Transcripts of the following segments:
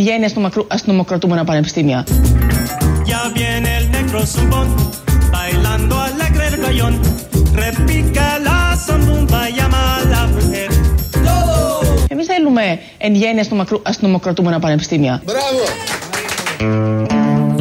εν γέννη αστυνομοκρατούμενα πανεπιστήμια. Εμείς θέλουμε εν γέννη αστυνομοκρατούμενα πανεπιστήμια. Μπράβο!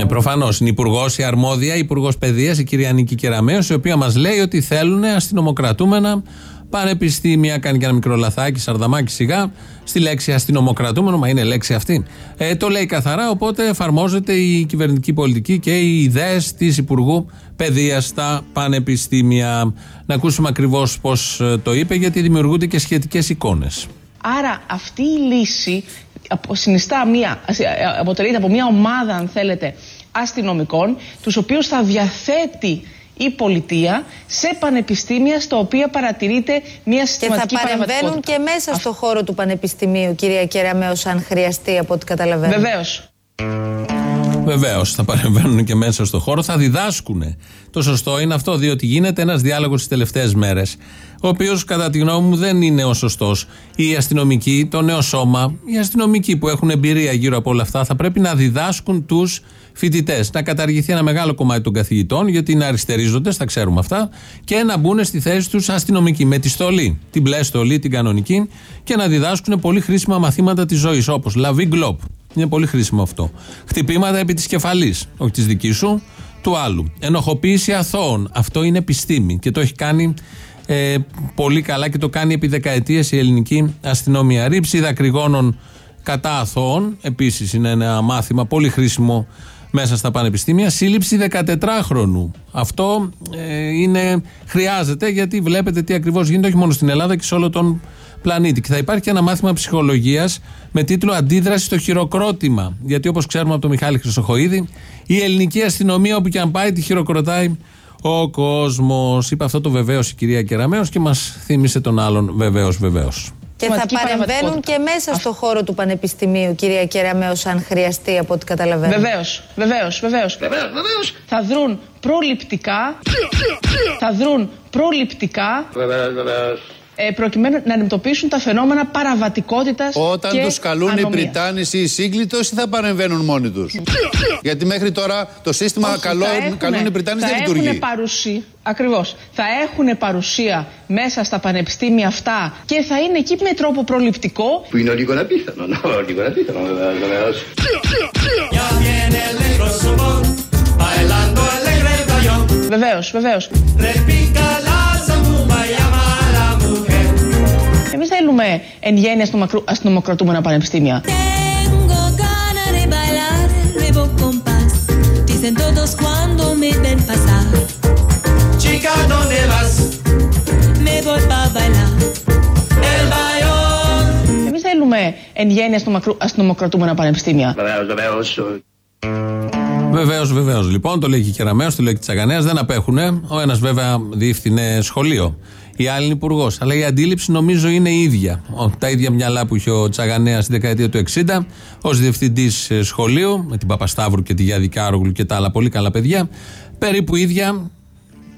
Ε, Προφανώς είναι υπουργός η αρμόδια, υπουργός παιδείας, η κυρία Νίκη Κεραμέο, η οποία μας λέει ότι θέλουν αστυνομοκρατούμενα πανεπιστήμια. Κάνει και ένα μικρό λαθάκι, σαρδαμάκι σιγά, στη λέξη αστυνομοκρατούμενο, μα είναι λέξη αυτή. Ε, το λέει καθαρά, οπότε εφαρμόζεται η κυβερνητική πολιτική και οι ιδέες της Υπουργού Παιδείας στα πανεπιστήμια. Να ακούσουμε ακριβώς πώς το είπε, γιατί δημιουργούνται και σχετικές εικόνες. Άρα αυτή η λύση συνιστά μια, αποτελείται από μια ομάδα, αν θέλετε, αστυνομικών, τους οποίους θα διαθέτει η πολιτεία σε πανεπιστήμια στα οποία παρατηρείται μια συστηματική Και θα παρεμβαίνουν και μέσα στο χώρο του πανεπιστημίου, κυρία Κεραμέως, αν χρειαστεί από ό,τι καταλαβαίνω. Βεβαίως. Βεβαίως, θα παρεμβαίνουν και μέσα στο χώρο, θα διδάσκουν. Το σωστό είναι αυτό, διότι γίνεται ένας διάλογος τις τελευταίες μέρες, ο οποίος κατά τη γνώμη μου δεν είναι ο σωστός. Οι αστυνομικοί, το νέο σώμα, οι αστυνομικοί που έχουν εμπειρία γύρω από όλα αυτά, θα πρέπει να διδάσκουν τους φοιτητές. Να καταργηθεί ένα μεγάλο κομμάτι των καθηγητών, γιατί είναι αριστερίζοντες, τα ξέρουμε αυτά, και να μπουν στη θέση τους αστυνομικοί με τη στολή, την μπλε στολή, την κανονική, και να διδάσκουν πολύ χρήσιμα μαθήματα της ζωής, όπως λαβή γκλοπ. Είναι πολύ χρήσιμο αυτό. Χτυπήματα επί της κεφαλής, όχι της δικής σου, του άλλου. Ενοχοποίηση αθώων. Αυτό είναι επιστήμη και το έχει κάνει ε, πολύ καλά και το κάνει επί δεκαετίες η ελληνική αστυνομία. Ρήψη δακρυγόνων κατά αθώων, επίσης είναι ένα μάθημα πολύ χρήσιμο μέσα στα πανεπιστήμια. Σύλληψη 14χρονου. Αυτό ε, είναι, χρειάζεται γιατί βλέπετε τι ακριβώς γίνεται όχι μόνο στην Ελλάδα και σε όλο τον πλανήτη. Και θα υπάρχει και ένα μάθημα ψυχολογίας με τίτλο Αντίδραση στο χειροκρότημα. Γιατί όπως ξέρουμε από τον Μιχάλη Χρυσοχοίδη, η ελληνική αστυνομία όπου και αν πάει τη χειροκροτάει ο κόσμος. Είπε αυτό το βεβαίως η κυρία Κεραμέο και μας θύμισε τον άλλον βεβαίως, βεβαίως. Και θα παρεμβαίνουν και μέσα στο χώρο του Πανεπιστημίου, κυρία Κεραμέως, αν χρειαστεί από ό,τι καταλαβαίνω. Βεβαίως, βεβαίως, βεβαίως. Θα δρουν προληπτικά. θα δρουν προληπτικά. Ε, προκειμένου να αντιμετωπίσουν τα φαινόμενα παραβατικότητα. Όταν του καλούν οι Πριτάνοι ή οι σύγκλιτο, ή θα παρεμβαίνουν μόνοι του. Γιατί μέχρι τώρα το σύστημα Όχι, καλό, θα έχουνε- καλούν οι Πριτάνοι δεν θα λειτουργεί. έχουνε παρουσία, ακριβώς. Θα έχουν παρουσία μέσα στα πανεπιστήμια αυτά και θα είναι εκεί με τρόπο προληπτικό. Qui non dico la pista, no, no, non Εμείς θέλουμε εν γέννη αστυνομακρου- αστυνομοκρατούμενα πανεπιστήμια. Tengo ganas de bailar el nuevo compás. Dicen todos cuando me ven pasar. Chica, ¿dónde vas? Me voy pa' bailar. El bayón. Εμείς θέλουμε εν γέννη αστυνομακρου- αστυνομοκρατούμενα πανεπιστήμια. Βεβαίως, βεβαίως. Βεβαίως, βεβαίως. Λοιπόν, το λέει και η Κεραμέο, το λέει και Τσαγανέας, δεν απέχουν. Ο ένας βέβαια διεύθυνε σχολείο. Η άλλη είναι υπουργός. Αλλά η αντίληψη νομίζω είναι η ίδια. Ο- Τα ίδια μυαλά που είχε ο Τσαγανέας στη δεκαετία του 60 ως διευθυντής σχολείου, με την Παπασταύρου και τη Γιάδη Κάρογλου και τα άλλα πολύ καλά παιδιά. Περίπου ίδια,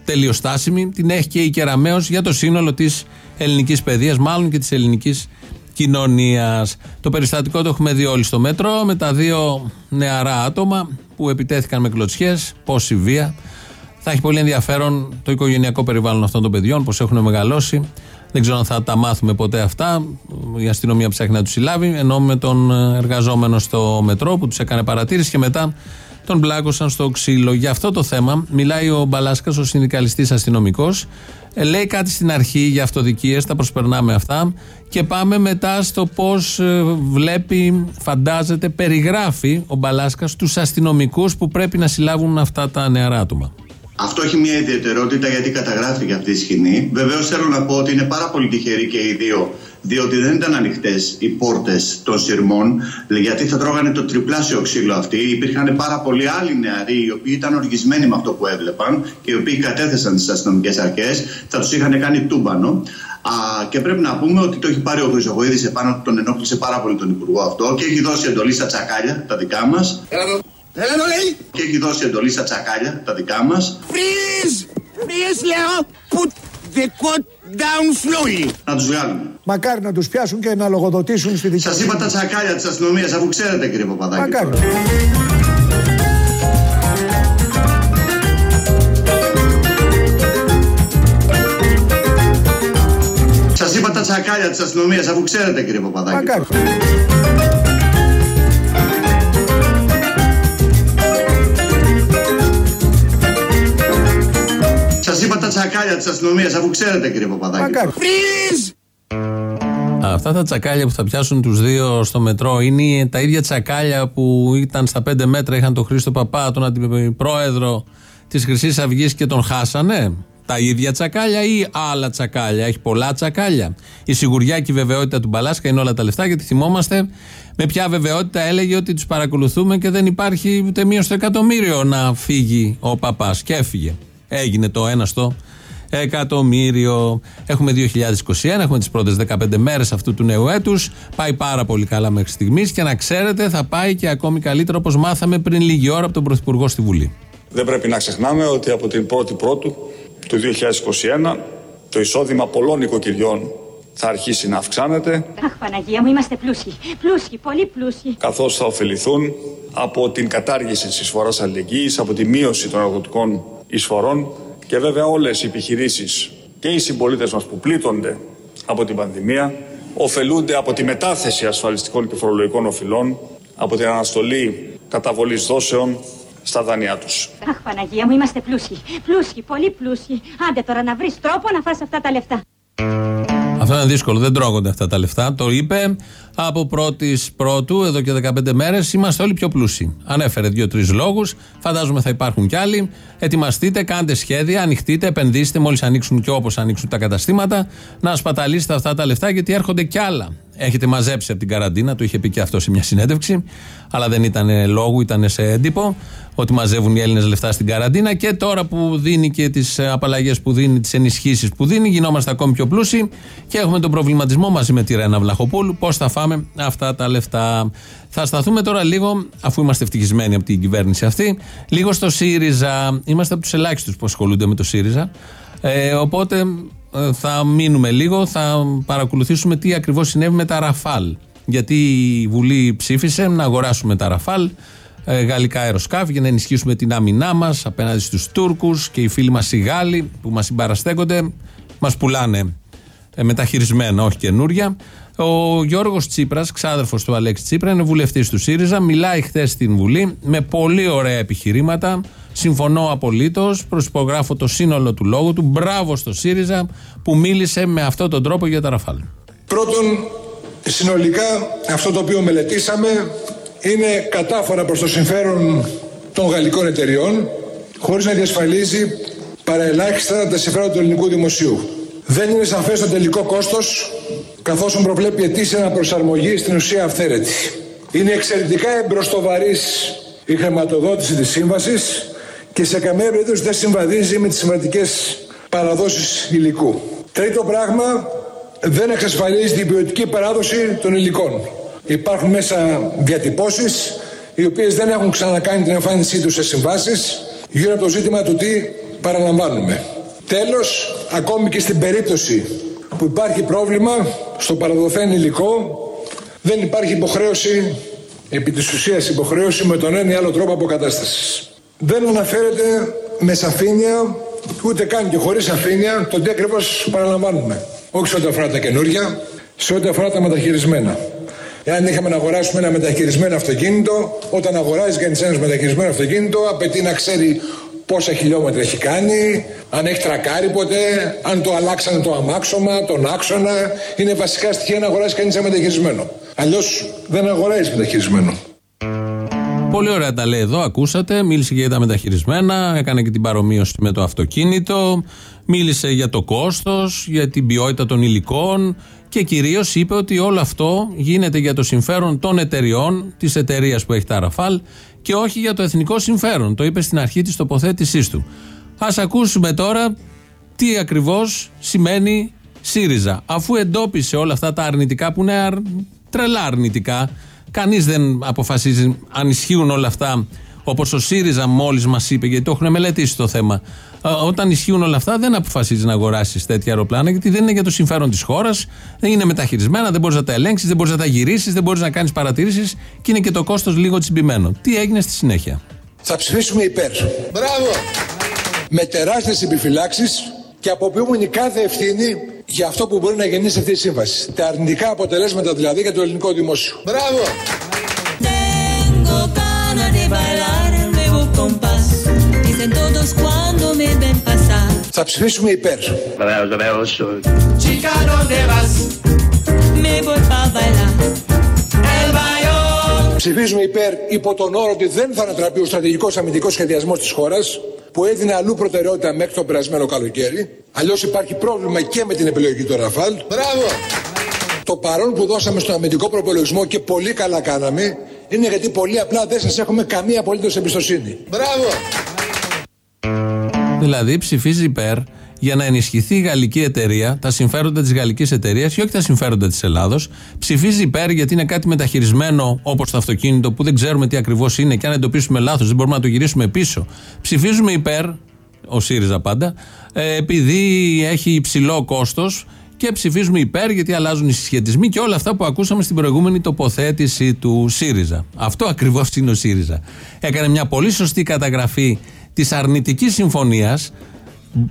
τελείως στάσιμη, την έχει και η Κεραμέο για το σύνολο της ελληνικής παιδείας, μάλλον και της ελληνικής κοινωνίας. Το περιστατικό το έχουμε δει όλοι στο μέτρο με τα δύο νεαρά άτομα που επιτέθηκαν με κλωτσιές, πόση βία. Θα έχει πολύ ενδιαφέρον το οικογενειακό περιβάλλον αυτών των παιδιών, πώς έχουν μεγαλώσει. Δεν ξέρω αν θα τα μάθουμε ποτέ αυτά. Η αστυνομία ψάχνει να τους συλλάβει. Ενώ με τον εργαζόμενο στο μετρό που τους έκανε παρατήρηση και μετά τον μπλάκωσαν στο ξύλο. Για αυτό το θέμα μιλάει ο Μπαλάσκας, ο συνδικαλιστής αστυνομικός. λέει κάτι στην αρχή για αυτοδικίες, τα προσπερνάμε αυτά. Και πάμε μετά στο πώς βλέπει, φαντάζεται, περιγράφει ο Μπαλάσκας τους αστυνομικούς που πρέπει να συλλάβουν αυτά τα νεαρά άτομα. Αυτό έχει μια ιδιαιτερότητα γιατί καταγράφηκε αυτή η σκηνή. Βεβαίως θέλω να πω ότι είναι πάρα πολύ τυχεροί και οι δύο, διότι δεν ήταν ανοιχτές οι πόρτες των σειρμών, γιατί θα τρώγανε το τριπλάσιο ξύλο αυτοί. Υπήρχαν πάρα πολλοί άλλοι νεαροί, οι οποίοι ήταν οργισμένοι με αυτό που έβλεπαν και οι οποίοι κατέθεσαν στι αστυνομικές αρχές, θα τους είχαν κάνει τούμπανο. Α, και πρέπει να πούμε ότι το έχει πάρει ο Χρυσοχοίδης επάνω του, τον ενόχλησε πάρα πολύ τον Υπουργό αυτό και έχει δώσει εντολή στα τσακάλια, τα δικά μας. Έλα το λέει! Και έχει δώσει εντολή στα τσακάλια, τα δικά μας. Freeze! Freeze λέω! Put the coat down Να τους βγάλουμε. Μακάρι να τους πιάσουν και να λογοδοτήσουν στη δικαιοσύνη. Σας είπα τα τσακάλια της αστυνομίας, αφού ξέρετε κύριε Παπαδάκη. Μακάρι. Σας είπα τα τσακάλια της αστυνομίας, αφού ξέρετε κύριε Παπαδάκη. Μακάρι. Σας είπα τα τσακάλια της αστυνομίας, αφού ξέρετε κύριε Παπαδάκη. Μακάρι. Αυτά τα τσακάλια που θα πιάσουν τους δύο στο μετρό είναι τα ίδια τσακάλια που ήταν στα πέντε μέτρα, είχαν τον Χρήστο Παπά, τον αντιπρόεδρο της Χρυσής Αυγής και τον χάσανε. Τα ίδια τσακάλια ή άλλα τσακάλια; Έχει πολλά τσακάλια. Η σιγουριά και η βεβαιότητα του Μπαλάσκα είναι όλα τα λεφτά, γιατί θυμόμαστε με ποια βεβαιότητα έλεγε ότι τους παρακολουθούμε και δεν υπάρχει ούτε μία στο εκατομμύριο να φύγει ο παπάς. Και έφυγε. Έγινε το ένα στο εκατομμύριο. Έχουμε 2021, έχουμε τις πρώτες 15 μέρες αυτού του νέου έτους. Πάει πάρα πολύ καλά μέχρι στιγμής και να ξέρετε θα πάει και ακόμη καλύτερα όπως μάθαμε πριν λίγη ώρα από τον Πρωθυπουργό στη Βουλή. Δεν πρέπει να ξεχνάμε ότι από την 1η Πρώτου του 2021 το εισόδημα πολλών οικοκυριών θα αρχίσει να αυξάνεται. Αχ, Παναγία μου, είμαστε πλούσιοι. Πλούσιοι, πολύ πλούσιοι. Καθώς θα ωφεληθούν από την κατάργηση της εισφοράς αλληλεγγύης, από τη μείωση των εργοτικών εισφορών και βέβαια όλες οι επιχειρήσεις και οι συμπολίτες μας που πλήττονται από την πανδημία ωφελούνται από τη μετάθεση ασφαλιστικών και φορολογικών οφειλών, από την αναστολή καταβολής δόσεων στα δάνειά τους. Αχ Παναγία μου είμαστε πλούσιοι, πλούσιοι, πολύ πλούσιοι. Άντε τώρα να βρεις τρόπο να φας αυτά τα λεφτά. Αυτό είναι δύσκολο, δεν τρώγονται αυτά τα λεφτά. Το είπε από πρώτης πρώτου, εδώ και 15 μέρες, είμαστε όλοι πιο πλούσιοι. Ανέφερε δύο-τρεις λόγους. Φαντάζομαι θα υπάρχουν κι άλλοι. Ετοιμαστείτε, κάντε σχέδια, ανοιχτείτε, επενδύστε μόλις ανοίξουν και όπως ανοίξουν τα καταστήματα, να σπαταλήσετε αυτά τα λεφτά γιατί έρχονται κι άλλα. Έχετε μαζέψει από την καραντίνα, το είχε πει και αυτό σε μια συνέντευξη, αλλά δεν ήταν λόγου, ήταν σε έντυπο ότι μαζεύουν οι Έλληνες λεφτά στην καραντίνα και τώρα που δίνει και τις απαλλαγές που δίνει, τις ενισχύσεις που δίνει, γινόμαστε ακόμη πιο πλούσιοι και έχουμε τον προβληματισμό μαζί με τη Ρένα Βλαχοπούλου πώς θα φάμε αυτά τα λεφτά. Θα σταθούμε τώρα λίγο, αφού είμαστε ευτυχισμένοι από την κυβέρνηση αυτή, λίγο στο ΣΥΡΙΖΑ. Είμαστε από τους ελάχιστους που ασχολούνται με το ΣΥΡΙΖΑ. Ε, οπότε ε, θα μείνουμε λίγο, θα παρακολουθήσουμε τι ακριβώς συνέβη με τα Ραφάλ. Γιατί η Βουλή ψήφισε να αγοράσουμε τα Ραφάλ, ε, γαλλικά αεροσκάφη, για να ενισχύσουμε την άμυνά μας απέναντι στους Τούρκους και οι φίλοι μας οι Γάλλοι που μας συμπαραστέκονται, μας πουλάνε ε, μεταχειρισμένα, όχι καινούρια. Ο Γιώργος Τσίπρας, ξάδερφος του Αλέξη Τσίπρα, είναι βουλευτής του ΣΥΡΙΖΑ. Μιλάει χθες στην Βουλή με πολύ ωραία επιχειρήματα. Συμφωνώ απολύτως. Προσυπογράφω το σύνολο του λόγου του. Μπράβο στο ΣΥΡΙΖΑ που μίλησε με αυτόν τον τρόπο για τα Ραφάλ. Πρώτον, συνολικά αυτό το οποίο μελετήσαμε είναι κατάφορα προς το συμφέρον των γαλλικών εταιριών χωρίς να διασφαλίζει παραελάχιστα τα συμφέροντα του ελληνικού δημοσίου. Δεν είναι σαφές το τελικό κόστος καθώς προβλέπει ετήσια αναπροσαρμογή στην ουσία αυθαίρετη. Είναι εξαιρετικά εμπροστοβαρής η χρηματοδότηση της σύμβασης και σε καμία περίπτωση δεν συμβαδίζει με τις σημαντικές παραδόσεις υλικού. Τρίτο πράγμα, δεν εξασφαλίζει την ποιοτική παράδοση των υλικών. Υπάρχουν μέσα διατυπώσεις οι οποίες δεν έχουν ξανακάνει την εμφάνισή τους σε συμβάσεις γύρω από το ζήτημα του τι παραλαμβάνουμε. Τέλος, ακόμη και στην περίπτωση που υπάρχει πρόβλημα στο παραδοθέν υλικό δεν υπάρχει υποχρέωση, επί της ουσίας υποχρέωση με τον ένα ή άλλο τρόπο αποκατάστασης. Δεν αναφέρεται με σαφήνεια, ούτε καν και χωρίς σαφήνεια, το τι ακριβώς παραλαμβάνουμε. Όχι σε ό,τι αφορά τα καινούργια, σε ό,τι αφορά τα μεταχειρισμένα. Εάν είχαμε να αγοράσουμε ένα μεταχειρισμένο αυτοκίνητο, όταν αγοράζει κανείς ένας μεταχειρισμένο αυτοκίνητο, απαιτεί να ξέρει πόσα χιλιόμετρα έχει κάνει, αν έχει τρακάρει ποτέ, αν το αλλάξανε το αμάξωμα, τον άξονα. Είναι βασικά στοιχεία να αγοράσει κανείς ένα μεταχειρισμένο. Αλλιώς δεν αγοράζει μεταχειρισμένο. Πολύ ωραία τα λέει εδώ, ακούσατε. Μίλησε για τα μεταχειρισμένα, έκανε και την παρομοίωση με το αυτοκίνητο. Μίλησε για το κόστος, για την ποιότητα των υλικών και κυρίως είπε ότι όλο αυτό γίνεται για το συμφέρον των εταιριών, της εταιρείας που έχει τα Ραφάλ και όχι για το εθνικό συμφέρον. Το είπε στην αρχή της τοποθέτησής του. Α ακούσουμε τώρα τι ακριβώς σημαίνει ΣΥΡΙΖΑ. Αφού εντόπισε όλα αυτά τα αρνητικά που είναι τρελά αρνητικά, κανείς δεν αποφασίζει αν ισχύουν όλα αυτά Όπως ο ΣΥΡΙΖΑ μόλις μας είπε, γιατί το έχουν μελετήσει το θέμα. Όταν ισχύουν όλα αυτά, δεν αποφασίζεις να αγοράσεις τέτοια αεροπλάνα, γιατί δεν είναι για το συμφέρον της χώρας, δεν είναι μεταχειρισμένα, δεν μπορείς να τα ελέγξεις, δεν μπορείς να τα γυρίσεις, δεν μπορείς να κάνεις παρατηρήσεις και είναι και το κόστος λίγο τσιμπημένο. Τι έγινε στη συνέχεια; Θα ψηφίσουμε υπέρ. Μπράβο! Με τεράστιες επιφυλάξεις και αποποιούμενη κάθε ευθύνη για αυτό που μπορεί να γεννήσει αυτή η σύμβαση. Τα αρνητικά αποτελέσματα δηλαδή για το ελληνικό δημόσιο. Μπράβο! Θα ψηφίσουμε υπέρ. Βεβαίως, βεβαίως. Ψηφίζουμε υπέρ υπό τον όρο ότι δεν θα ανατραπεί ο στρατηγικός αμυντικός σχεδιασμός της χώρας που έδινε αλλού προτεραιότητα μέχρι το περασμένο καλοκαίρι. Αλλιώς υπάρχει πρόβλημα και με την επιλογή του Ραφάλ. Μπράβο! Το παρόν που δώσαμε στον αμυντικό προπολογισμό και πολύ καλά κάναμε είναι γιατί πολύ απλά δεν σας έχουμε καμία απολύτως εμπιστοσύνη. Μπράβο! Δηλαδή ψηφίζει υπέρ για να ενισχυθεί η γαλλική εταιρεία, τα συμφέροντα της γαλλικής εταιρείας και όχι τα συμφέροντα της Ελλάδος. Ψηφίζει υπέρ γιατί είναι κάτι μεταχειρισμένο όπως το αυτοκίνητο που δεν ξέρουμε τι ακριβώς είναι και αν εντοπίσουμε λάθος δεν μπορούμε να το γυρίσουμε πίσω. Ψηφίζουμε υπέρ, ο ΣΥΡΙΖΑ πάντα, ε, επειδή έχει υψηλό κόστος και ψηφίζουμε υπέρ γιατί αλλάζουν οι συσχετισμοί και όλα αυτά που ακούσαμε στην προηγούμενη τοποθέτηση του ΣΥΡΙΖΑ. Αυτό ακριβώς είναι ο ΣΥΡΙΖΑ. Έκανε μια πολύ σωστή καταγραφή της αρνητικής συμφωνίας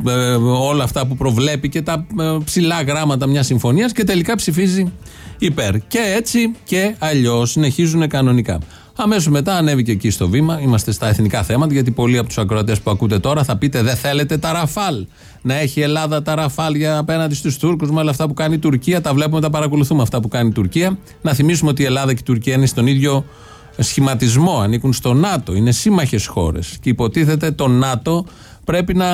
ε, όλα αυτά που προβλέπει και τα ε, ψηλά γράμματα μιας συμφωνίας και τελικά ψηφίζει υπέρ. Και έτσι και αλλιώς συνεχίζουν κανονικά. Αμέσως μετά ανέβηκε εκεί στο βήμα. Είμαστε στα εθνικά θέματα, γιατί πολλοί από τους ακροατές που ακούτε τώρα θα πείτε δεν θέλετε τα ραφάλ. Να έχει η Ελλάδα τα ραφάλ για απέναντι στους Τούρκους με όλα αυτά που κάνει η Τουρκία. Τα βλέπουμε, τα παρακολουθούμε αυτά που κάνει η Τουρκία. Να θυμίσουμε ότι η Ελλάδα και η Τουρκία είναι στον ίδιο σχηματισμό, ανήκουν στο ΝΑΤΟ, είναι σύμμαχες χώρες. Και υποτίθεται το ΝΑΤΟ πρέπει να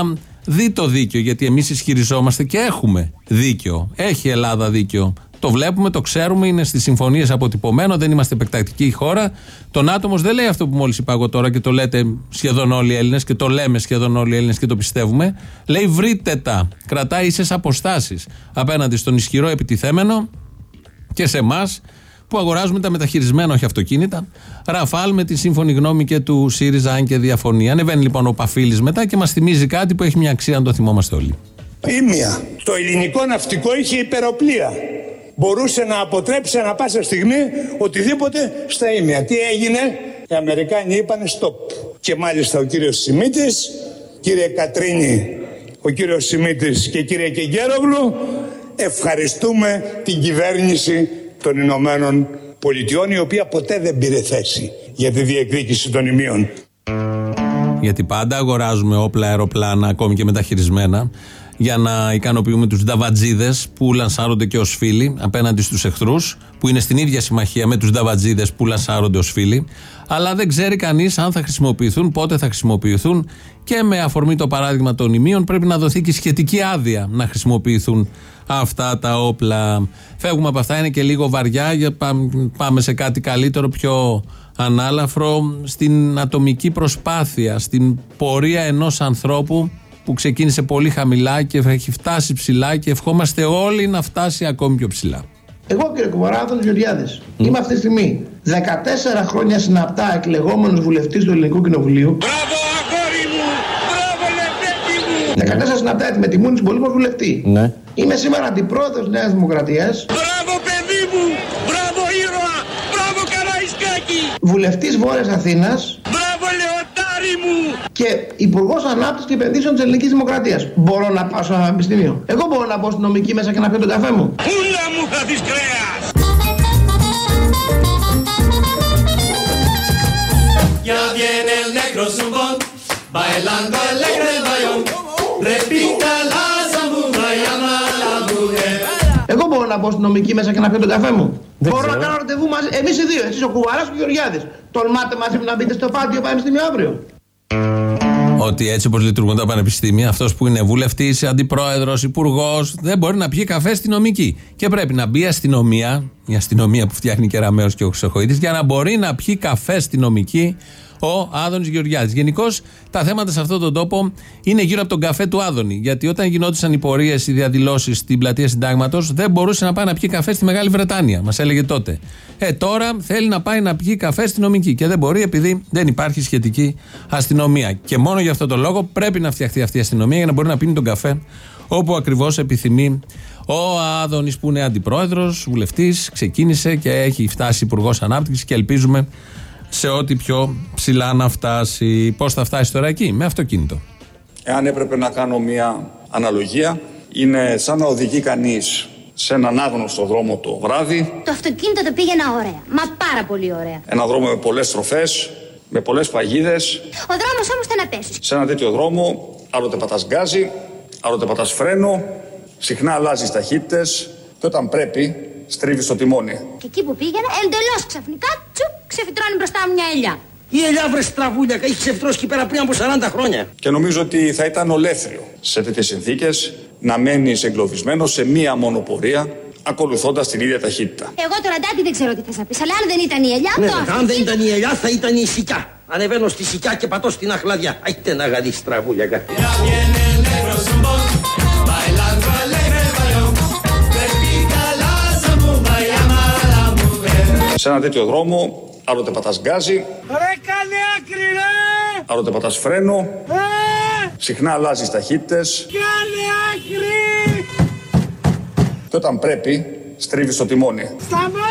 δει το δίκαιο, γιατί εμείς ισχυριζόμαστε και έχουμε δίκαιο. Έχει η Ελλάδα δίκαιο. Το βλέπουμε, το ξέρουμε, είναι στις συμφωνίες αποτυπωμένο, δεν είμαστε επεκτακτική χώρα. Το ΝΑΤΟ όμω δεν λέει αυτό που μόλις είπα εγώ τώρα και το λέτε σχεδόν όλοι οι Έλληνες και το λέμε σχεδόν όλοι οι Έλληνες και το πιστεύουμε. Λέει βρείτε τα. Κρατάει ίσες αποστάσεις απέναντι στον ισχυρό επιτιθέμενο και σε εμάς που αγοράζουμε τα μεταχειρισμένα, όχι αυτοκίνητα. Ραφάλ με τη σύμφωνη γνώμη και του ΣΥΡΙΖΑ, αν και διαφωνία. Ανεβαίνει λοιπόν ο Παφίλης μετά και μας θυμίζει κάτι που έχει μια αξία, αν το θυμόμαστε όλοι. Ήμια. Το ελληνικό ναυτικό είχε υπεροπλία. Μπορούσε να αποτρέψει ανα πάσα στιγμή οτιδήποτε στα ίμια. Τι έγινε, οι Αμερικάνοι είπαν stop. Και μάλιστα ο κύριος Σιμίτης, κύριε Κατρίνη, ο κύριος Σιμίτης και κύριε Κεγκέρογλου, ευχαριστούμε την κυβέρνηση των Ηνωμένων Πολιτειών η οποία ποτέ δεν πήρε θέση για τη διεκδίκηση των ημείων. Γιατί πάντα αγοράζουμε όπλα, αεροπλάνα, ακόμη και μεταχειρισμένα, για να ικανοποιούμε τους νταβατζίδες που λανσάρονται και ως φίλοι απέναντι στους εχθρούς, που είναι στην ίδια συμμαχία με τους νταβατζίδες που λανσάρονται ως φίλοι. Αλλά δεν ξέρει κανείς αν θα χρησιμοποιηθούν, πότε θα χρησιμοποιηθούν και με αφορμή το παράδειγμα των ημείων πρέπει να δοθεί και σχετική άδεια να χρησιμοποιηθούν αυτά τα όπλα. Φεύγουμε από αυτά, είναι και λίγο βαριά. Για πάμε σε κάτι καλύτερο, πιο ανάλαφρο, στην ατομική προσπάθεια, στην πορεία ενός ανθρώπου που ξεκίνησε πολύ χαμηλά και έχει φτάσει ψηλά και ευχόμαστε όλοι να φτάσει ακόμη πιο ψηλά. Εγώ κύριε Κουμαράδο Γεωργιάδης, mm. είμαι αυτή τη στιγμή 14 χρόνια συναπτά εκλεγόμενος βουλευτής του Ελληνικού Κοινοβουλίου. Μπράβο, αγόρι μου! Μπράβο, λεπτέκι μου! 14 συναπτά με τιμούν πολύμορφο βουλευτή. Ναι. Είμαι σήμερα αντιπρόεδρος τη Νέας Δημοκρατίας. Μπράβο, παιδί μου! Μπράβο, ήρωα! Μπράβο, Καραϊσκάκη! Βουλευτής Βόρειας Αθήνας. Μπράβο, Λεωτάρι μου! Και Υπουργός Ανάπτυξης και Επενδύσεων της Ελληνικής Δημοκρατίας. Μπορώ να πάω σε ένα πανεπιστήμιο; Εγώ μπορώ να μπω στην νομική μέσα και να πιω τον καφέ μου. Πούλα μου θα δεις κρέας! Ya viene el negro zumbón, bailando alegre el bayón, repita la zambumba, llama la mujer. Εγώ μπορώ να μπω στην νομική μέσα και να πιω τον καφέ μου. μπορώ να κάνω ραντεβού μαζί. Εμείς οι δύο, εσείς ο Κουβαρά και ο Γεωργιάδης. Τολμάτε μαζί μου να μπείτε στο πάτιο πανεπιστήμιο αύριο. Ότι έτσι όπως λειτουργούν τα πανεπιστήμια, αυτός που είναι βουλευτής, αντιπρόεδρος, υπουργός, δεν μπορεί να πιει καφέ στη νομική. Και πρέπει να μπει η αστυνομία, η αστυνομία που φτιάχνει και Ραμαίο και ο Χρυσοχοίδη, για να μπορεί να πιει καφέ στη νομική ο Άδωνης Γεωργιάδης. Γενικώς τα θέματα σε αυτόν τον τόπο είναι γύρω από τον καφέ του Άδωνη. Γιατί όταν γινόντουσαν οι πορείες, οι διαδηλώσεις στην πλατεία Συντάγματος, δεν μπορούσε να πάει να πιει καφέ στη Μεγάλη Βρετάνια. Μας έλεγε τότε. Ε, τώρα θέλει να πάει να πιει καφέ στην νομική και δεν μπορεί επειδή δεν υπάρχει σχετική αστυνομία. Και μόνο για αυτό το λόγο πρέπει να φτιαχτεί αυτή η αστυνομία για να μπορεί να πίνει τον καφέ όπου ακριβώς επιθυμεί. Ο Άδωνης που είναι αντιπρόεδρος, βουλευτής, ξεκίνησε και έχει φτάσει υπουργός ανάπτυξης και ελπίζουμε σε ό,τι πιο ψηλά να φτάσει. Πώς θα φτάσει τώρα εκεί, με αυτοκίνητο. Εάν έπρεπε να κάνω μια αναλογία, είναι σαν να οδηγεί κανείς σε έναν άγνωστο δρόμο το βράδυ. Το αυτοκίνητο το πήγαινα ωραία. Μα πάρα πολύ ωραία. Ένα δρόμο με πολλές στροφές, με πολλές παγίδες. Ο δρόμος όμως ήταν να πέσει. Σε ένα τέτοιο δρόμο, άλλοτε πατάς γκάζι, άλλοτε πατάς φρένο, συχνά αλλάζεις ταχύτητες και όταν πρέπει, στρίβεις το τιμόνι. Και εκεί που πήγαινα, εντελώς ξαφνικά, τσουπ, ξεφυτρώνει μπροστά μου μια ελιά. Η ελιά βρε στραβούλια, έχει ξεφτρώσει εκεί πέρα πριν από 40 χρόνια. Και νομίζω ότι θα ήταν ολέθριο σε τέτοιες συνθήκες να μένεις εγκλωβισμένος σε μία μόνο πορεία, ακολουθώντας την ίδια ταχύτητα. Εγώ τώρα ντάτι δεν ξέρω τι θες να πεις, αλλά αν δεν ήταν η ελιά, Ναι, το αν δεν αυτοκίνητο- ήταν η ελιά θα ήταν η σικιά. Ανεβαίνω στη σικιά και πατώ στην αχλαδιά. Αϊτε να γαδί στραβούλια. κα. Σε ένα τέτοιο δρόμο, άλλοτε πατάς γκάζι, Ρε κάνε άκρη ρε! άλλοτε πατάς φρένο, Ε! συχνά αλλάζεις ταχύτητες Κάνε άκρη! και όταν πρέπει, στρίβεις το τιμόνι. Σταμάτα!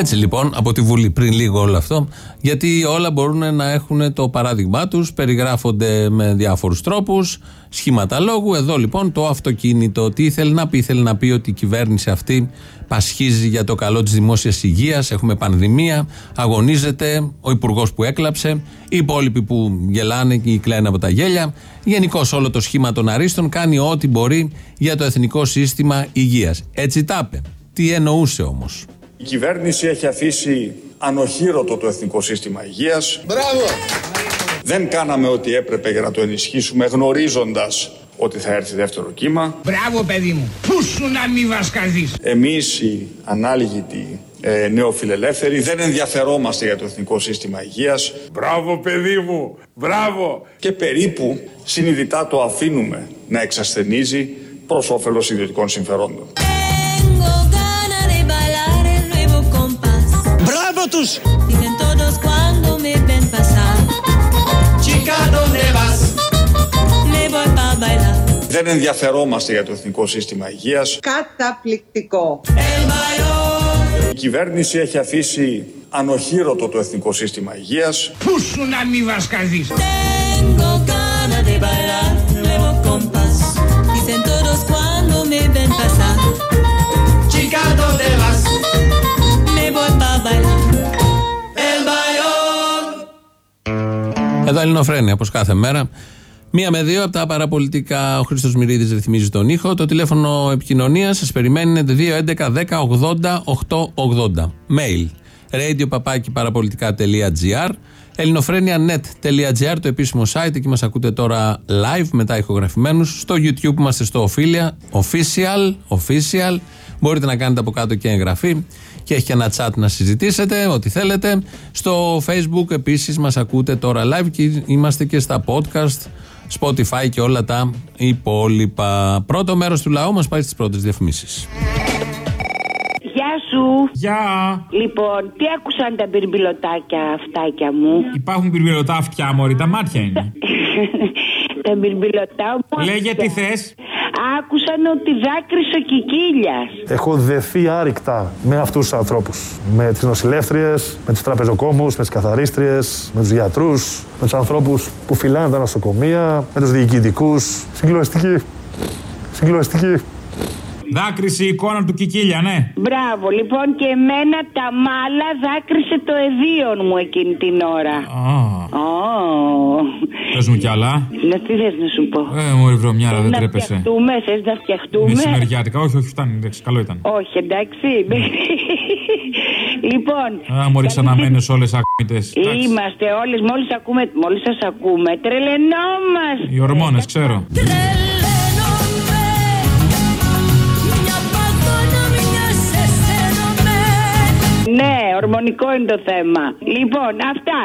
Έτσι λοιπόν, από τη Βουλή πριν λίγο όλο αυτό, γιατί όλα μπορούν να έχουν το παράδειγμά τους, περιγράφονται με διάφορους τρόπους, σχήματα λόγου. Εδώ λοιπόν το αυτοκίνητο, τι ήθελε να πει, ήθελε να πει ότι η κυβέρνηση αυτή πασχίζει για το καλό της δημόσιας υγείας, έχουμε πανδημία, αγωνίζεται, ο υπουργός που έκλαψε, οι υπόλοιποι που γελάνε και κλαίνουν από τα γέλια. Γενικώ όλο το σχήμα των αρίστων κάνει ό,τι μπορεί για το εθνικό σύστημα υγείας. Έτσι τα είπε. Τι εννοούσε όμως; Η κυβέρνηση έχει αφήσει ανοχήρωτο το Εθνικό Σύστημα Υγείας. Μπράβο! Δεν κάναμε ό,τι έπρεπε για να το ενισχύσουμε γνωρίζοντας ότι θα έρθει δεύτερο κύμα. Μπράβο παιδί μου! Πού σου να μη βασκαθείς! Εμείς οι ανάλγητοι ε, νεοφιλελεύθεροι δεν ενδιαφερόμαστε για το Εθνικό Σύστημα Υγείας. Μπράβο παιδί μου! Μπράβο! Και περίπου συνειδητά το αφήνουμε να εξασθενίζει προς όφελος ιδιωτικών συμφερόντων. Τους! Dicen todos cuando me ven pasar. Chica, ¿dónde vas? Me voy pa' bailar. Δεν ενδιαφερόμαστε για το Εθνικό Σύστημα Υγείας. Καταπληκτικό. Η κυβέρνηση έχει αφήσει ανοχήρωτο το Εθνικό Σύστημα Υγείας. Πού σου να μη βασκαθείς! Εδώ Ελληνοφρένια, όπως κάθε μέρα. Μία με δύο από τα παραπολιτικά. Ο Χρήστος Μυρίδης ρυθμίζει τον ήχο. Το τηλέφωνο επικοινωνίας σας περιμένει είναι 211 10 80 880. Mail radio παραπολιτικά.gr ελληνοφρένια.net.gr το επίσημο site. Εκεί μας ακούτε τώρα live μετά ηχογραφημένους. Στο YouTube είμαστε στο official. official. Μπορείτε να κάνετε από κάτω και εγγραφή και έχει και ένα chat να συζητήσετε, ό,τι θέλετε. Στο Facebook επίσης μας ακούτε τώρα live και είμαστε και στα podcast, Spotify και όλα τα υπόλοιπα. Πρώτο μέρος του λαού μας πάει στις πρώτες διαφημίσεις. Γεια σου. Γεια. Λοιπόν, τι άκουσαν τα μπυρμπιλωτάκια αυτάκια μου; Υπάρχουν πυρβιλωτά αυτιά, Μωρή, τα μάτια είναι. τα μπυρμπιλωτά μου. Λέγε τι θες. Άκουσαν ότι δάκρυσε ο Κικίλιας. Έχω δεθεί άρρηκτα με αυτούς τους ανθρώπους. Με τις νοσηλεύτριες, με τους τραπεζοκόμους, με τις καθαρίστριες, με τους γιατρούς, με τους ανθρώπους που φυλάνε τα νοσοκομεία, με τους διοικητικούς. Συγκλονιστική. Συγκλονιστική. Δάκρυσε η εικόνα του Κικίλια, ναι. Μπράβο, λοιπόν και εμένα τα μάλα δάκρυσε το εδίον μου εκείνη την ώρα. Α, Ω. πες μου κι άλλα; Να τι θες να σου πω; Ε, μωρή βρωμιάρα, δεν να τρέπεσαι. φτιαχτούμε, θες να φτιαχτούμε; Μεσημεριάτικα, όχι, όχι, φτάνει, εντάξει, καλό ήταν. Όχι, εντάξει. λοιπόν. Α, μωρή, ξαναμένες όλες άκμητες. Είμαστε όλες, μόλις, ακούμε, μόλις σας ακούμε, τρελαινόμαστε. Οι ορμόνες, ξέρω. Ναι, ορμονικό είναι το θέμα. Λοιπόν, αυτά.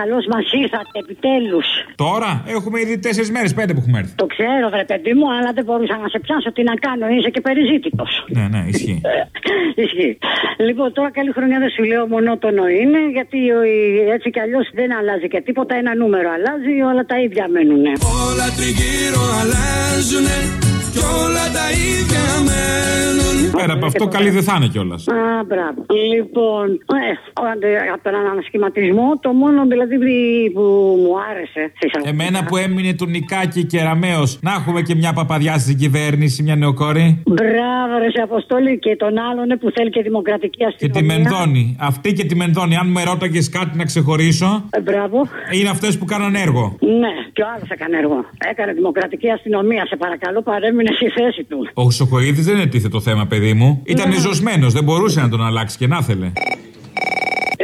Καλώς μας ήρθατε, επιτέλους. Τώρα; Έχουμε ήδη τέσσερις μέρες, πέντε που έχουμε έρθει. Το ξέρω, βρε παιδί μου, αλλά δεν μπορούσα να σε πιάσω. Τι να κάνω, είσαι και περιζήτητος. Ναι, ναι, ισχύει. Ισχύει. Λοιπόν, τώρα καλή χρονιά δεν σου λέω μονότονο είναι, γιατί ο- η- έτσι κι αλλιώς δεν αλλάζει και τίποτα. Ένα νούμερο αλλάζει, όλα τα ίδια μένουν. Όλα τριγύρω αλλάζουνε κι όλα τα ίδια μένουν. Πέρα από αυτό, καλή δεν θα είναι κιόλας. Α, μπράβο. Λοιπόν, ε, ο- από τον ανασχηματισμό, το μόνο δηλαδή που μου άρεσε. σε εισαγωγικά, Εμένα που έμεινε του Νικάκη και Ραμαίο, να έχουμε και μια παπαδιά στην κυβέρνηση, μια νεοκόρη. Μπράβο, ρε σε Αποστόλη και τον άλλον ε, που θέλει και δημοκρατική Και αστυνομία. τη Μενδώνη. Αυτή και τη Μενδώνη. Αν με ρώταγες κάτι να ξεχωρίσω, Ε, μπράβο. είναι αυτές που κάναν έργο. Ναι, και ο άλλος έκανε έργο. Έκανε δημοκρατική αστυνομία. Σε παρακαλώ, παρέμεινε στη θέση του. Ο Χρυσοκοίδης δεν είναι τίθετο θέμα, παιδί μου. Ήταν Ναι. ζωσμένο, δεν μπορούσε να τον αλλάξει και να θέλε.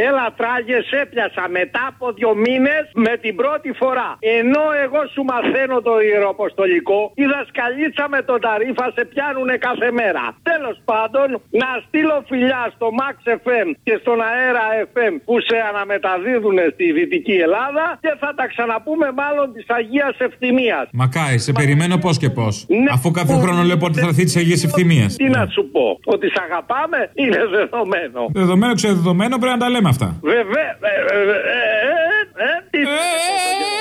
Έλα τράγες, σε έπιασα μετά από δύο μήνες με την πρώτη φορά. Ενώ εγώ σου μαθαίνω το ιεροαποστολικό, η δασκαλίτσα με τον ταρίφα σε πιάνουνε κάθε μέρα. Τέλος πάντων, να στείλω φιλιά στο Max FM και στον Αέρα FM που σε αναμεταδίδουν στη Δυτική Ελλάδα και θα τα ξαναπούμε μάλλον της Αγίας Ευθυμίας. Μακάι, σε περιμένω πώς και πώς. Ναι. Αφού κάθε χρόνο λέω πότε θα έρθει της Αγίας Ευθυμίας. Τι να σου πω, ότι σ' αγαπάμε είναι δεδομένο. Δεδομένο, ξεδεδομένο πρέπει να τα λέμε αυτά. Βέβαια. ε, ε, ε, ε, ε, τι-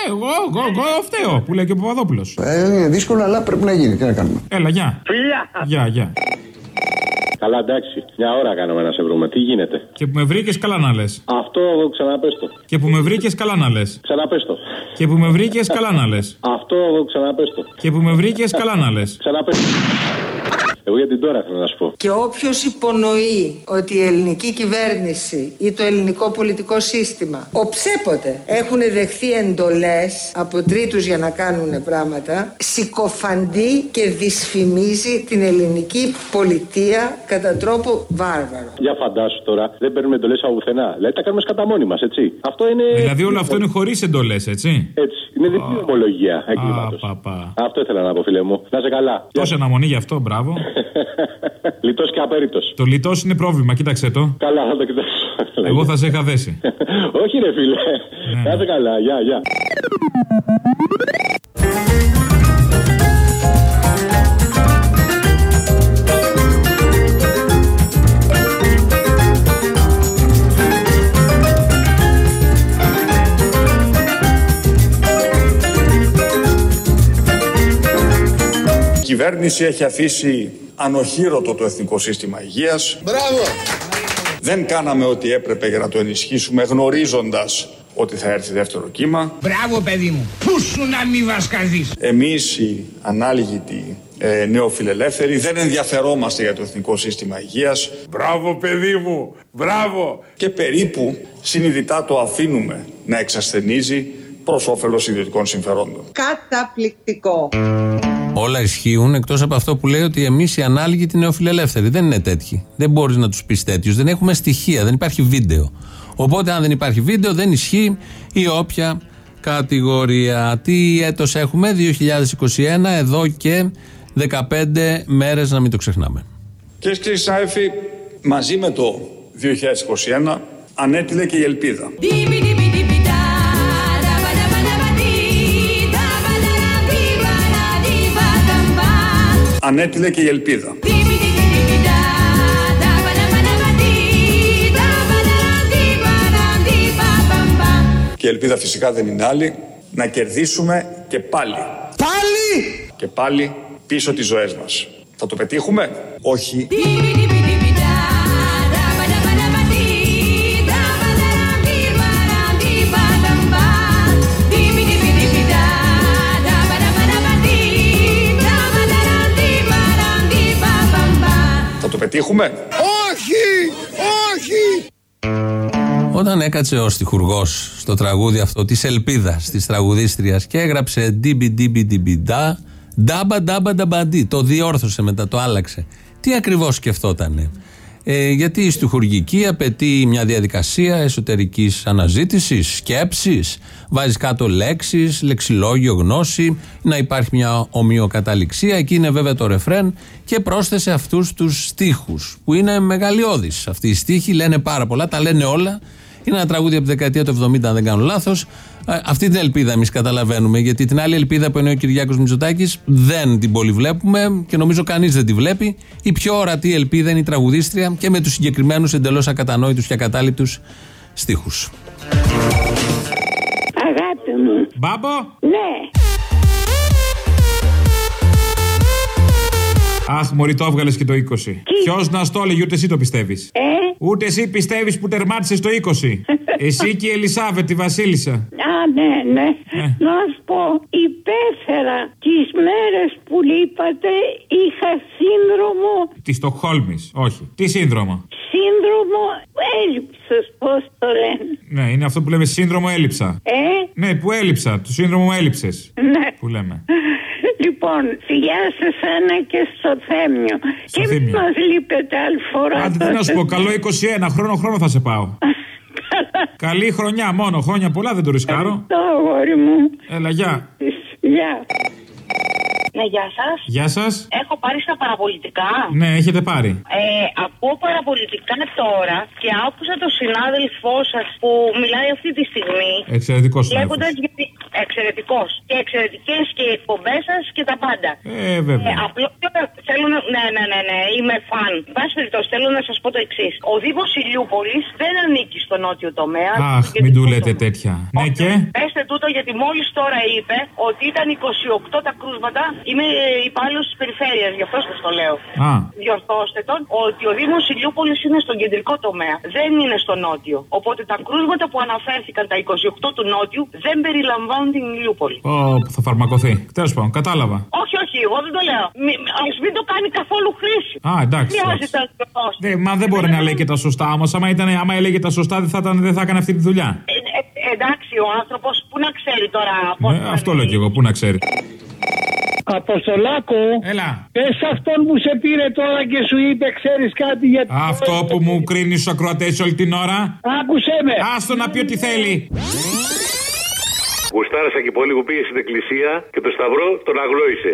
Εγώ, εγώ, εγώ φταίω που λέει και ο Παπαδόπουλο. Ε, είναι δύσκολο, αλλά πρέπει να γίνει. Τι να κάνουμε. Έλα, γεια. Φιλιά. Γεια, γεια. Καλά, εντάξει. Μια ώρα κάναμε να σε βρούμε. Τι γίνεται. Και που με βρήκε καλά να λε. Αυτό ξαναπες το. Και που με βρήκε καλά να λε. Ξαναπες το. Και που με βρήκε καλά να λε. Αυτό ξαναπες το. Και που με βρήκε καλά να λε. Ξαναπες το. Εγώ για την τώρα θέλω να σου πω. Και όποιος υπονοεί ότι η ελληνική κυβέρνηση ή το ελληνικό πολιτικό σύστημα οψέποτε έχουν δεχθεί εντολές από τρίτους για να κάνουν πράγματα συκοφαντεί και δυσφημίζει την ελληνική πολιτεία κατά τρόπο βάρβαρο. Για φαντάσου τώρα, δεν παίρνουμε εντολές από πουθενά. Δηλαδή τα κάνουμε κατά μόνοι μας, έτσι. Αυτό είναι. Δηλαδή όλο αυτό είναι χωρίς εντολές, έτσι; Έτσι. Είναι διπλή ομολογία εγκλήματος. Αυτό ήθελα να πω, φίλε μου. Να σε καλά. Τόση αναμονή γι' αυτό, μπράβο. Λιτός και απέριτος. Το λιτός είναι πρόβλημα, κοίταξε το. Καλά, θα το κοιτάξω. Εγώ θα σε είχα δέσει. Όχι, ρε φίλε. Ναι. Να σε καλά. Γεια, γεια. Κυβέρνηση έχει αφήσει ανοχήρωτο το εθνικό σύστημα υγείας. Μπράβο! Δεν κάναμε ό,τι έπρεπε για να το ενισχύσουμε γνωρίζοντας ότι θα έρθει δεύτερο κύμα. Μπράβο, παιδί μου. Πού σου να μη βασκαδείς. Εμείς οι ανάλγητοι ε, νεοφιλελεύθεροι δεν ενδιαφερόμαστε για το εθνικό σύστημα υγείας. Μπράβο παιδί μου, μπράβο. Και περίπου συνειδητά το αφήνουμε να εξασθενίζει προς όφελος ιδιωτικών συμφερόντων. Καταπληκτικό. Όλα ισχύουν εκτός από αυτό που λέει ότι εμείς οι ανάλογοι νεοφιλελεύθεροι. Δεν είναι τέτοιοι. Δεν μπορείς να τους πεις τέτοιους. Δεν έχουμε στοιχεία. Δεν υπάρχει βίντεο. Οπότε, αν δεν υπάρχει βίντεο, δεν ισχύει η όποια κατηγορία. Τι έτος έχουμε, 2021, εδώ και 15 μέρες να μην το ξεχνάμε. Κυρίες και κύριοι συνάδελφοι, μαζί με το 2021 ανέτειλε και η ελπίδα. Ανέτειλε και η ελπίδα. Και η ελπίδα φυσικά δεν είναι άλλη να κερδίσουμε και πάλι. Πάλι! Και πάλι πίσω τις ζωές μας. Θα το πετύχουμε; Όχι. Θα το πετύχουμε; Όχι! Όχι! Όταν έκατσε ο στιχουργός στο τραγούδι αυτό της Ελπίδας της τραγουδίστριας και έγραψε ντίμπι ντίμπι ντίμπι ντα, ντάμπα ντάμπα νταμπαντί, το διόρθωσε μετά, το άλλαξε. Τι ακριβώς σκεφτότανε; Ε, γιατί η στοιχουργική απαιτεί μια διαδικασία εσωτερικής αναζήτησης, σκέψης, βάζεις κάτω λέξεις, λεξιλόγιο, γνώση, να υπάρχει μια ομοιοκαταληξία. Εκεί είναι βέβαια το ρεφρέν και πρόσθεσε αυτούς τους στίχους που είναι μεγαλειώδεις. Αυτοί οι στίχοι λένε πάρα πολλά, τα λένε όλα. Είναι ένα τραγούδι από τη δεκαετία του 70, αν δεν κάνω λάθος. Αυτή την ελπίδα εμείς καταλαβαίνουμε. Γιατί την άλλη ελπίδα που είναι ο Κυριάκος Μητσοτάκης δεν την πολύ βλέπουμε και νομίζω κανείς δεν τη βλέπει. Η πιο ορατή ελπίδα είναι η τραγουδίστρια και με τους συγκεκριμένους εντελώς ακατανόητους και ακατάληπτους στίχους. Αγάπη μου. Μπάμπο; Ναι. Αχ, Μωρή, το έβγαλες και το 20. Ποιος να στο έλεγε, ούτε εσύ το πιστεύεις. Ε; Ούτε εσύ πιστεύεις που τερμάτισες το 20. εσύ και η Ελισάβετ, τη Βασίλισσα. Α, ναι, ναι. Να σου πω, υπέφερα τις μέρες που λείπατε είχα σύνδρομο, Τη Στοκχόλμης. Όχι. Τι σύνδρομο; σύνδρομο έλλειψης, πώς το λένε. Ναι, είναι αυτό που λέμε σύνδρομο έλλειψα. Ε, Ναι, που έλειψα. Το σύνδρομο έλλειψε. ναι. Που λέμε. Λοιπόν, φιλιά σε σένα και στο Θέμιο. Στο και μην Θήμιο. μας λείπετε άλλη φορά. Άντε, τι να σου πω, καλό 21. Χρόνο, χρόνο θα σε πάω. Καλή χρονιά μόνο. Χρόνια πολλά δεν το ρισκάρω. Το αγόρι μου. Έλα, γεια. Γεια. Ναι, γεια σας. Γεια σας. Έχω πάρει στα παραπολιτικά. Ναι, έχετε πάρει. Ε, ακούω παραπολιτικά τώρα και άκουσα τον συνάδελφό σας που μιλάει αυτή τη στιγμή. Εξαιρετικός Λέγοντας γιατί. Εξαιρετικός. Και εξαιρετικές και οι εκπομπές σας και τα πάντα. Ε, βέβαια. Ε, απλώς θέλω να. Ναι, ναι, ναι, ναι, είμαι φαν. Εν πάση περιπτώσει, θέλω να σας πω το εξής. Ο Δήμος Ηλιούπολης δεν ανήκει στο νότιο τομέα. Αχ, στο μην του κεντρικό λέτε τέτοια. Ναι και; Πέστε τούτο γιατί μόλις τώρα είπε ότι ήταν 28 τα κρούσματα. Είμαι υπάλληλος της περιφέρειας, γι' αυτό σας το λέω. Α. Διορθώστε τον ότι ο Δήμος Ηλιούπολης είναι στον κεντρικό τομέα. Δεν είναι στο νότιο. Οπότε τα κρούσματα που αναφέρθηκαν, τα 28 του νότιου, δεν περιλαμβάνουν την Ηλιούπολη. Ω, που θα φαρμακοθεί. Τέλος πάντων, κατάλαβα. Όχι, όχι, εγώ δεν το λέω. Α μην το κάνει καθόλου χρήση. Α, εντάξει, Χρειάζεται ακριβώ. Ναι, μα δεν μπορεί να λέει και τα σωστά όμως. Άμα, ήταν, άμα έλεγε τα σωστά, δεν θα, ήταν, δεν θα έκανε αυτή τη δουλειά. Ε, ε, εντάξει, ο άνθρωπος που να ξέρει τώρα πώς. Ε, αυτό λέω κι εγώ, πού να ξέρει. Αποστολάκο. Έλα. Πες αυτόν που σε πήρε τώρα και σου είπε, ξέρεις κάτι για. Αυτό που μου κρίνεις στου ακροατέ όλη την ώρα. Άκουσε με. Άστο να πει ό,τι θέλει. Γουστάρασα και πολύ που πήγε στην εκκλησία και το σταυρό τον αγλόησε.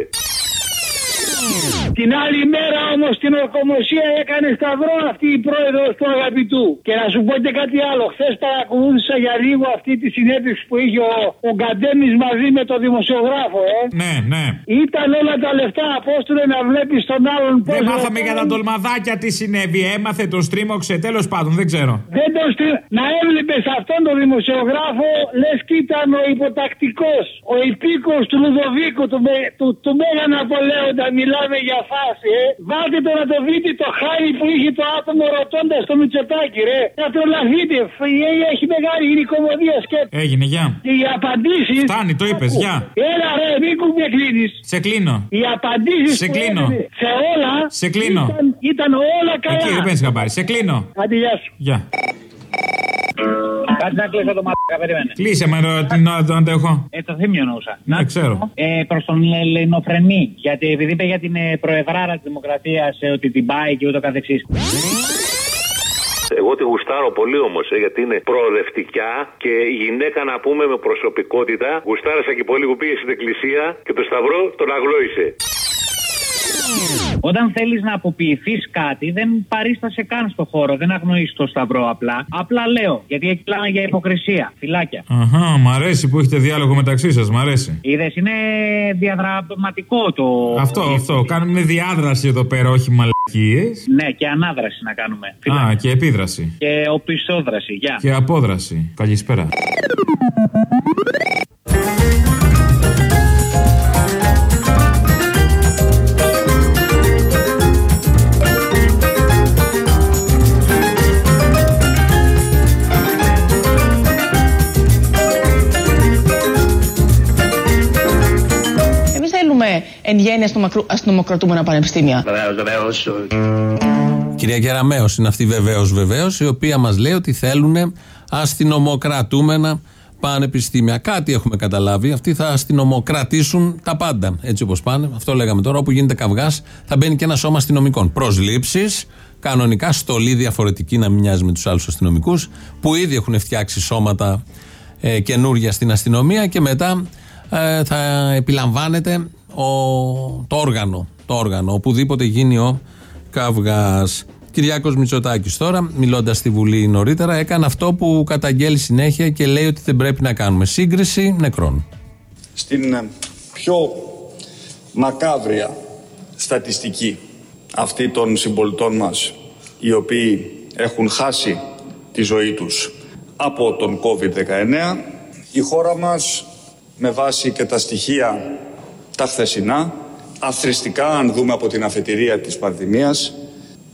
Την άλλη μέρα όμως στην ορκομοσία έκανε σταυρό αυτή η πρόεδρος του αγαπητού. Και να σου πω και κάτι άλλο. Χθες παρακολούθησα για λίγο αυτή τη συνέντευξη που είχε ο, ο Γκαντέμις μαζί με τον δημοσιογράφο, ε. Ναι, ναι. Ήταν όλα τα λεφτά, απόστολε να βλέπεις τον άλλον πώ. Δεν μάθαμε για τα τολμαδάκια τι συνέβη. Έμαθε, τον στρίμωξε. Τέλος πάντων, δεν ξέρω. Δεν τον στρι... Να έβλεπες αυτόν τον δημοσιογράφο, λες και ήταν ο υποτακτικός, ο υπήκος του Λουδοβίκου, του, με, του, του Μέγα Ναπολέοντα. Μιλάμε για φάση, ε. Βάλτε το να το δείτε το χάρι που είχε το άτομο ρωτώντας το Μητσοτάκι, ρε. Να τρολαθείτε. Έχει μεγάλη είναι η κομμωδία σκέψη. Έγινε, γεια. Και οι απαντήσει. Φτάνει, το είπες, γεια. Έλα, ρε, μην κουμπί κλείνεις. Σε κλείνω. Οι απαντήσεις Σε κλείνω. σε όλα. Σε κλείνω. Ήταν, ήταν όλα καλά. Εκεί δεν παίρνεις χαμπάρι. Σε κλείνω. Άντε, γεια σου. Γεια. Κάτσε να κλείσω το μαλάκα, περίμενε. Κλείσε με το- την ώρα του αντέχω. Ε, το θύμιο εννοούσα. Ναι, ξέρω. Ε, Προς τον Ελληνοφρενή. Γιατί επειδή είπε για την ε, προεδράρα της Δημοκρατίας ε, ότι την πάει και ούτω καθεξής. Εγώ τη γουστάρω πολύ όμως, γιατί είναι προοδευτικά και η γυναίκα να πούμε με προσωπικότητα. Γουστάρασα και πολύ που πήγε στην εκκλησία και το σταυρό τον αγλόησε. Όταν θέλεις να αποποιηθείς κάτι, δεν παρίστασε καν στο χώρο. Δεν αγνοείς το σταυρό απλά. Απλά λέω. Γιατί εκεί μιλάμε για υποκρισία. Φυλάκια. Αχά, μ' αρέσει που έχετε διάλογο μεταξύ σας, μ' αρέσει. Είδες, είναι διαδραματικό το. Αυτό, αυτό. Κάνουμε διάδραση εδώ πέρα, όχι μαλακίες. Ναι, και ανάδραση να κάνουμε. Α, και επίδραση. Και οπισθόδραση. Γεια. Και απόδραση. Καλησπέρα. Εν γέννη αστυνομακρου- αστυνομοκρατούμενα πανεπιστήμια. Βεβαίως, βεβαίως. Κυρία Κεραμέο είναι αυτή βεβαίως, βεβαίως, η οποία μας λέει ότι θέλουν αστυνομοκρατούμενα πανεπιστήμια. Κάτι έχουμε καταλάβει. Αυτοί θα αστυνομοκρατήσουν τα πάντα. Έτσι όπως πάνε. Αυτό λέγαμε τώρα. Όπου γίνεται καυγάς, θα μπαίνει και ένα σώμα αστυνομικών. Προσλήψεις, κανονικά στολή διαφορετική να μην μοιάζει με τους άλλους αστυνομικούς, που ήδη έχουν φτιάξει σώματα ε, καινούργια στην αστυνομία και μετά ε, θα επιλαμβάνεται ο, το όργανο. Το όργανο, οπουδήποτε γίνει ο καυγά. Κυριάκος Μητσοτάκης τώρα, μιλώντας στη Βουλή νωρίτερα, έκανε αυτό που καταγγέλει συνέχεια και λέει ότι δεν πρέπει να κάνουμε σύγκριση νεκρών. Στην ε, πιο μακάβρια στατιστική αυτή των συμπολιτών μας οι οποίοι έχουν χάσει τη ζωή τους από τον COVID-19 η χώρα μας με βάση και τα στοιχεία τα χθεσινά αθρηστικά αν δούμε από την αφετηρία της πανδημίας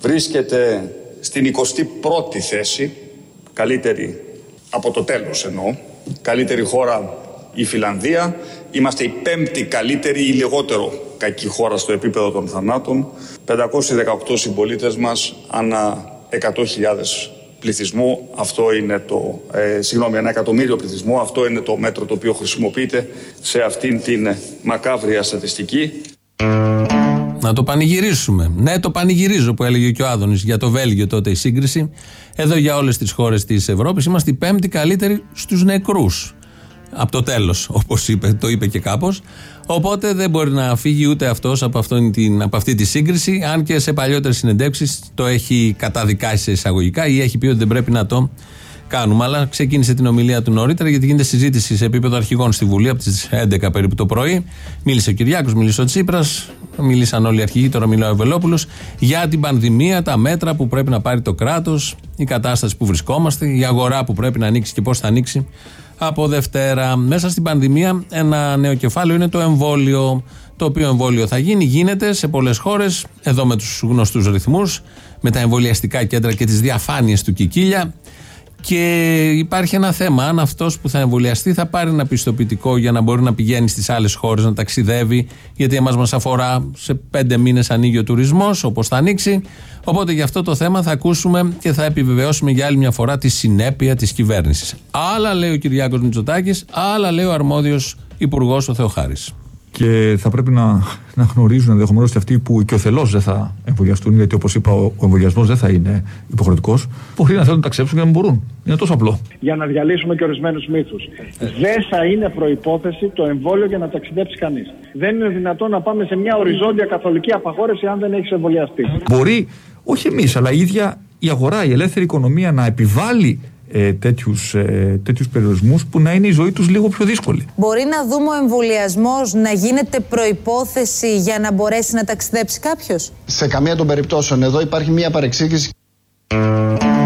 βρίσκεται στην 21η θέση καλύτερη από το τέλος εννοώ καλύτερη χώρα η Φιλανδία. Είμαστε η πέμπτη καλύτερη ή λιγότερο κακή χώρα στο επίπεδο των θανάτων. 518 συμπολίτες μας ανά 100.000 πληθυσμού. Αυτό είναι το, ε, συγγνώμη, ένα εκατομμύριο πληθυσμού. Αυτό είναι το μέτρο το οποίο χρησιμοποιείται σε αυτήν την μακάβρια στατιστική. Να το πανηγυρίσουμε. Ναι, το πανηγυρίζω που έλεγε και ο Άδωνης για το Βέλγιο τότε η σύγκριση. Εδώ για όλες τις χώρες της Ευρώπης είμαστε οι πέμπτοι καλύτεροι στους νεκρούς. Από το τέλος, όπως το είπε και κάπως. Οπότε δεν μπορεί να φύγει ούτε αυτός από, από αυτή τη σύγκριση, αν και σε παλιότερες συνεντεύξεις το έχει καταδικάσει σε εισαγωγικά ή έχει πει ότι δεν πρέπει να το κάνουμε. Αλλά ξεκίνησε την ομιλία του νωρίτερα, γιατί γίνεται συζήτηση σε επίπεδο αρχηγών στη Βουλή από τις 11 περίπου το πρωί. Μίλησε ο Κυριάκος, μίλησε ο Τσίπρας, μίλησαν όλοι οι αρχηγοί, τώρα μιλάει ο Βελόπουλο, για την πανδημία, τα μέτρα που πρέπει να πάρει το κράτος, η κατάσταση που βρισκόμαστε, η αγορά που πρέπει να ανοίξει και πώς θα ανοίξει από Δευτέρα. Μέσα στην πανδημία, ένα νέο κεφάλαιο είναι το εμβόλιο. Το οποίο εμβόλιο θα γίνει, γίνεται σε πολλές χώρες, εδώ με τους γνωστούς ρυθμούς, με τα εμβολιαστικά κέντρα και τις διαφάνειες του Κικίλια. Και υπάρχει ένα θέμα. Αν αυτός που θα εμβολιαστεί θα πάρει ένα πιστοποιητικό για να μπορεί να πηγαίνει στις άλλες χώρες, να ταξιδεύει, γιατί εμάς μας αφορά σε πέντε μήνες ανοίγει ο τουρισμός, όπως θα ανοίξει. Οπότε για αυτό το θέμα θα ακούσουμε και θα επιβεβαιώσουμε για άλλη μια φορά τη συνέπεια της κυβέρνησης. Άλλα λέει ο Κυριάκος Μητσοτάκης, άλλα λέει ο αρμόδιος υπουργός ο Θεοχάρης και θα πρέπει να, να γνωρίζουν ενδεχομένως ότι αυτοί που και ο θελό δεν θα εμβολιαστούν, γιατί όπως είπα, ο, ο εμβολιασμός δεν θα είναι υποχρεωτικός, μπορεί να θέλουν να ταξιδέψουν και να μην μπορούν. Είναι τόσο απλό. Για να διαλύσουμε και ορισμένους μύθους. Δεν θα είναι προπόθεση το εμβόλιο για να ταξιδέψει κανείς. Δεν είναι δυνατόν να πάμε σε μια οριζόντια καθολική απαγόρευση αν δεν έχεις εμβολιαστεί. Μπορεί, όχι εμείς, αλλά η ίδια η αγορά, η ελεύθερη οικονομία να επιβάλλει ε, τέτοιους, ε, τέτοιους περιορισμούς που να είναι η ζωή τους λίγο πιο δύσκολη. Μπορεί να δούμε ο εμβολιασμός να γίνεται προϋπόθεση για να μπορέσει να ταξιδέψει κάποιος; Σε καμία των περιπτώσεων εδώ υπάρχει μια παρεξήγηση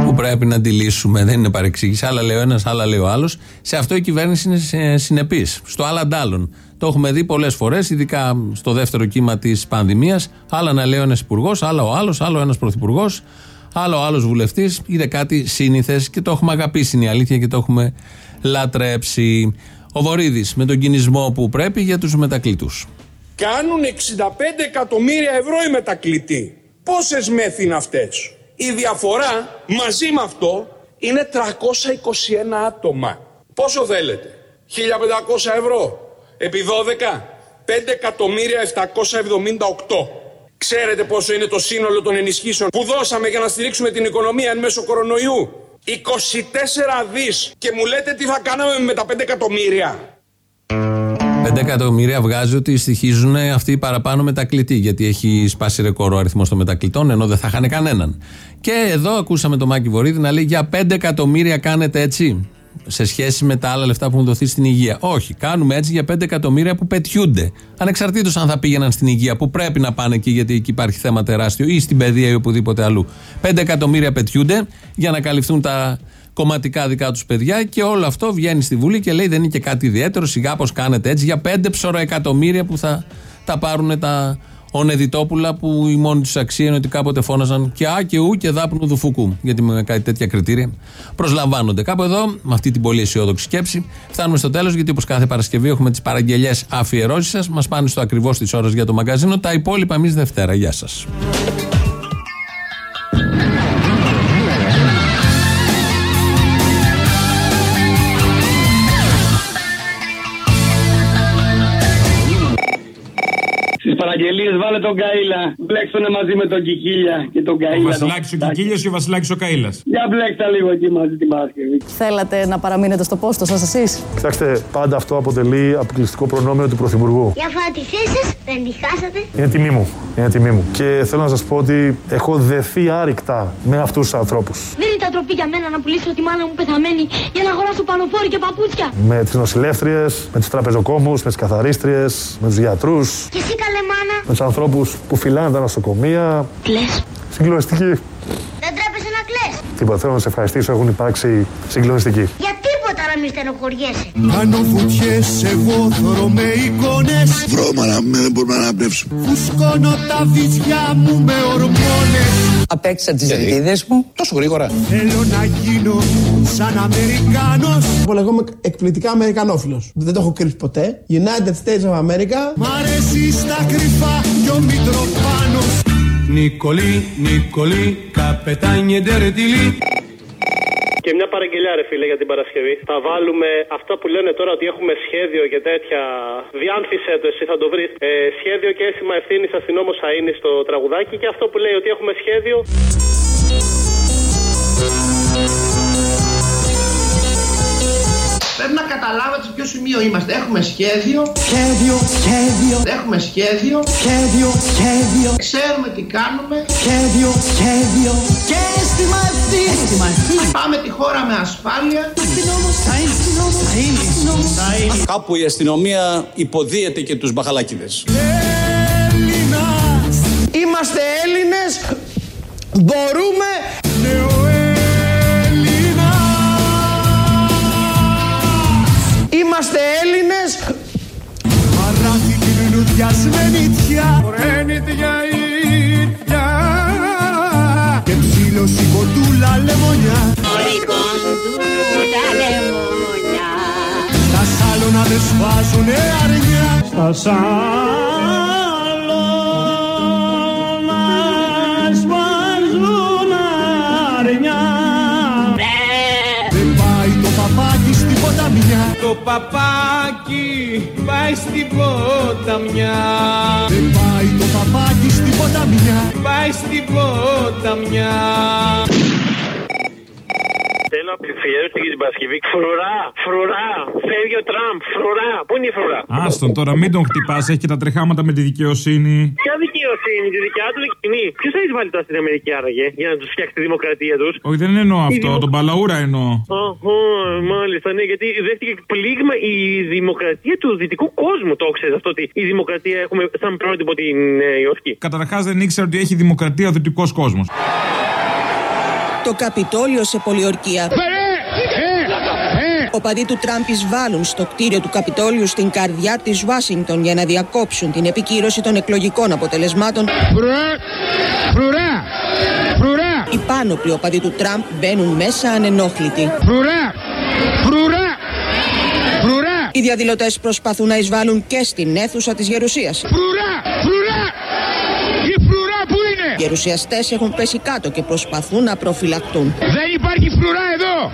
που πρέπει να τη λύσουμε; Δεν είναι παρεξήγηση. Άλλα λέει ο ένας, άλλα λέει ο άλλος. Σε αυτό η κυβέρνηση είναι συνεπής. Στο άλλα αντάλλων. Το έχουμε δει πολλές φορές, ειδικά στο δεύτερο κύμα της πανδημίας. Άλλα να λέει ο ένας υπουργός, άλλα ο άλλος, άλλο ένας πρωθυπουργός. Άλλο ο άλλος βουλευτής είναι κάτι σύνηθες και το έχουμε αγαπήσει, είναι η αλήθεια και το έχουμε λατρέψει. Ο Βορύδης με τον κινησμό που πρέπει για τους μετακλητούς. Κάνουν 65 εκατομμύρια ευρώ οι μετακλητοί. Πόσες μέθη είναι αυτές; Η διαφορά μαζί με αυτό είναι 321 άτομα. Πόσο θέλετε; 1500 ευρώ. Επί 12. 5.778. Ξέρετε πόσο είναι το σύνολο των ενισχύσεων που δώσαμε για να στηρίξουμε την οικονομία εν μέσω κορονοϊού; 24 δις και μου λέτε τι θα κάναμε με τα 5 εκατομμύρια. 5 εκατομμύρια βγάζει ότι στοιχίζουν αυτοί παραπάνω μετακλητοί, γιατί έχει σπάσει ρεκόρ ο αριθμός των μετακλητών, ενώ δεν θα είχαν κανέναν. Και εδώ ακούσαμε τον Μάκη Βορύδη να λέει για 5 εκατομμύρια κάνετε έτσι σε σχέση με τα άλλα λεφτά που έχουν δοθεί στην υγεία. Όχι, κάνουμε έτσι για 5 εκατομμύρια που πετιούνται. Ανεξαρτήτως αν θα πήγαιναν στην υγεία, που πρέπει να πάνε εκεί γιατί εκεί υπάρχει θέμα τεράστιο, ή στην παιδεία ή οπουδήποτε αλλού. 5 εκατομμύρια πετιούνται για να καλυφθούν τα κομματικά δικά τους παιδιά και όλο αυτό βγαίνει στη Βουλή και λέει δεν είναι και κάτι ιδιαίτερο. Σιγά πως κάνετε έτσι για 5 ψωροεκατομμύρια που θα τα πάρουν τα ο Νεδιτόπουλα που η μόνη του αξία είναι ότι κάποτε φώναζαν και Α και Ου και δάπνου δουφουκού. Γιατί με κάτι τέτοια κριτήρια προσλαμβάνονται. Κάπου εδώ, με αυτή την πολύ αισιόδοξη σκέψη, φτάνουμε στο τέλος. Γιατί όπως κάθε Παρασκευή έχουμε τις παραγγελίε αφιερώσεις σας. Μας πάνε στο ακριβώς τη ώρα για το μαγκαζίνο. Τα υπόλοιπα εμείς Δευτέρα. Γεια σας. Παραγγελίε, βάλε τον Καήλα. Μπλέξτονε μαζί με τον Κικίλια και τον Ο Καήλα. Βασιλάκης ο Κικίλιος ή ο Βασιλάκης ο Καήλα. Για μπλέξτα λίγο εκεί μαζί την Παρασκευή. Θέλατε να παραμείνετε στο πόστο σας εσείς; Κοιτάξτε, πάντα αυτό αποτελεί αποκλειστικό προνόμιο του Πρωθυπουργού. Για τη θέση σας, δεν τη χάσατε. Είναι τιμή μου. Είναι τιμή μου. Και θέλω να σας πω ότι έχω δεθεί άρρηκτα με αυτούς τους ανθρώπους. Δεν ήταν τροπή για μένα να πουλήσω τη μάνα μου πεθαμένη για να αγοράσω πανοφόρη και παπούτσια. Με τι νοσηλεύτριε, με τους τραπεζοκόμους, με τις καθαρίστριες, με τους γιατρούς, Και εσύ καλέ μάνα. με τους ανθρώπους που φυλάνε τα νοσοκομεία. Κλαις. Συγκλονιστική. Δεν τρέπεσαι να κλαις. Τίποτα. Θέλω να σε ευχαριστήσω. Έχουν υπάρξει συγκλονιστικοί. Για τίποτα να μην στενοχωριέσαι. Κάνω βουτιές σε βόθρο με εικόνες Βρώμα δεν μπορούμε να αναπνεύσουμε. Φουσκώνω τα βυζιά μου με ορμόνες Απέκτησα τις ελπίδες μου τόσο γρήγορα. Θέλω να γίνω σαν Αμερικάνος Εγώ λέγομαι εκπληκτικά Αμερικανόφιλος. Δεν το έχω κρύψει ποτέ. United States of America. Μ' αρέσει στα κρυφά κι ο Μητροπάνος Νικολή, Νικολή, καπετάνιε ντερετιλή. Και μια παραγγελιά, ρε φίλε, για την Παρασκευή. Θα βάλουμε αυτά που λένε τώρα ότι έχουμε σχέδιο και τέτοια. Διάνθησε το, εσύ θα το βρεις. Ε, σχέδιο και αίσθημα ευθύνης αστυνόμο θα είναι στο τραγουδάκι. Και αυτό που λέει ότι έχουμε σχέδιο. Πρέπει να καταλάβετε σε ποιο σημείο είμαστε. Έχουμε σχέδιο. Σχέδιο, σχέδιο Έχουμε σχέδιο. Σχέδιο, σχέδιο Ξέρουμε τι κάνουμε. Σχέδιο, σχέδιο Και αίσθημα ευθύνης Πάμε τη χώρα με ασφάλεια. Αστυνόμος θα είναι Αστυνόμος θα είναι Αστυνόμος θα είναι Κάπου η αστυνομία υποδίεται και τους μπαχαλάκιδες. Έλληνας Είμαστε Έλληνες. Μπορούμε. Είμαστε Έλληνες. Παράθη την λουδιασμένη τιά Ρένιτια ίδια Και ψήλωση κοντούλα λεμονιά. Στα σάλωνα δεν σφάζουνε αρνιά. Στα σάλωνα παπάκι πάει στην ποταμιά. Δεν πάει το παπάκι στην ποταμιά Πάει στην ποταμιά. Θέλω αφιέρωση για την Παρασκευή. Φρουρά, φρουρά. Φεύγει ο Τραμπ. Φρουρά. Πού είναι η φρουρά; Άστον τώρα, μην τον χτυπάς, έχει και τα τρεχάματα με τη δικαιοσύνη. Ποια δικαιοσύνη, τη δικιά του δικαιοσύνη. Ποιος θα εισβάλλει τώρα στην Αμερική άραγε για να τους φτιάξει τη δημοκρατία τους; Όχι, δεν εννοώ αυτό, τον Παλαούρα εννοώ. Αχω, μάλιστα, ναι, γιατί δέχτηκε πλήγμα η δημοκρατία του δυτικού κόσμου. Το ξέρεις αυτό ότι η δημοκρατία έχουμε σαν πρότυπο την Νέα Υόρκη. Καταρχάς δεν ήξερα ότι έχει δημοκρατία ο δυτικός κόσμος. Το Καπιτόλιο σε πολιορκία. Οπαδοί του Τραμπ εισβάλλουν στο κτίριο του Καπιτόλιου στην καρδιά της Ουάσιγκτον για να διακόψουν την επικύρωση των εκλογικών αποτελεσμάτων. Φρουρά! Φρουρά! Οι πάνωπλοι οπαδοί του Τραμπ μπαίνουν μέσα ανενόχλητοι. Φρουρά! Φρουρά! Φρουρά! Οι διαδηλωτές προσπαθούν να εισβάλλουν και στην αίθουσα της Γερουσίας. Φρουρά! Φρουρά! Η φρουρά που είναι! Οι γερουσιαστές έχουν πέσει κάτω και προσπαθούν να προφυλακτούν. Δεν υπάρχει φρουρά εδώ!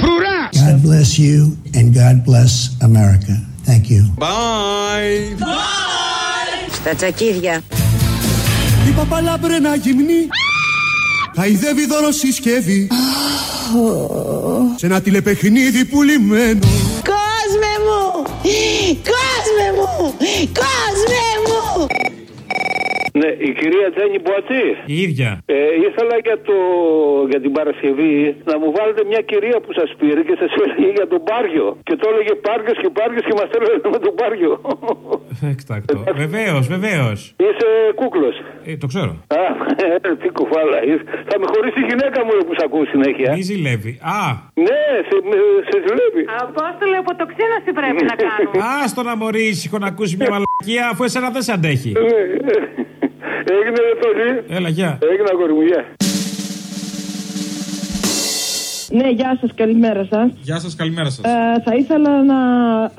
Φρουρά! God bless you and God bless America. Thank you. Bye! Στα τσακίδια. Η παπαλάμπρενα γυμνή Χαϊδεύει δώρο συσκευή Σε ένα τηλεπαιχνίδι πουλημένο Κόσμε μου! Κόσμε μου! Κόσμε μου! Ναι, η κυρία Τζένι Μποατζή. Η ίδια. Ε, ήθελα για, το, για την Παρασκευή να μου βάλετε μια κυρία που σας πήρε και σας έλεγε για τον Πάριο. Και το έλεγε Πάριο και Πάριο και μας έλεγε με τον Πάριο. Εκτάκτο. Βεβαίως, βεβαίως. Είσαι κούκλος. Ε, το ξέρω. Α, ε, τι κουφάλα. είσαι. Θα με χωρίσει η γυναίκα μου ρε, που σε ακούω συνέχεια. Μη ζηλεύει. Α, Ναι, σε, με- σε ζηλεύει. Απόστολε, αποτοξίνωση πρέπει να κάνουμε. άστο να μωρείς ήσυχο να ακούσει μια μαλακία αφού εσένα δεν σε αντέχει. Ναι, Έγινε ρε Τόλι. Έλα, γεια. Έγινε αγόρι μου, γεια. Ναι, γεια σας, καλημέρα σας. Γεια σας, καλημέρα σας. Ε, θα ήθελα να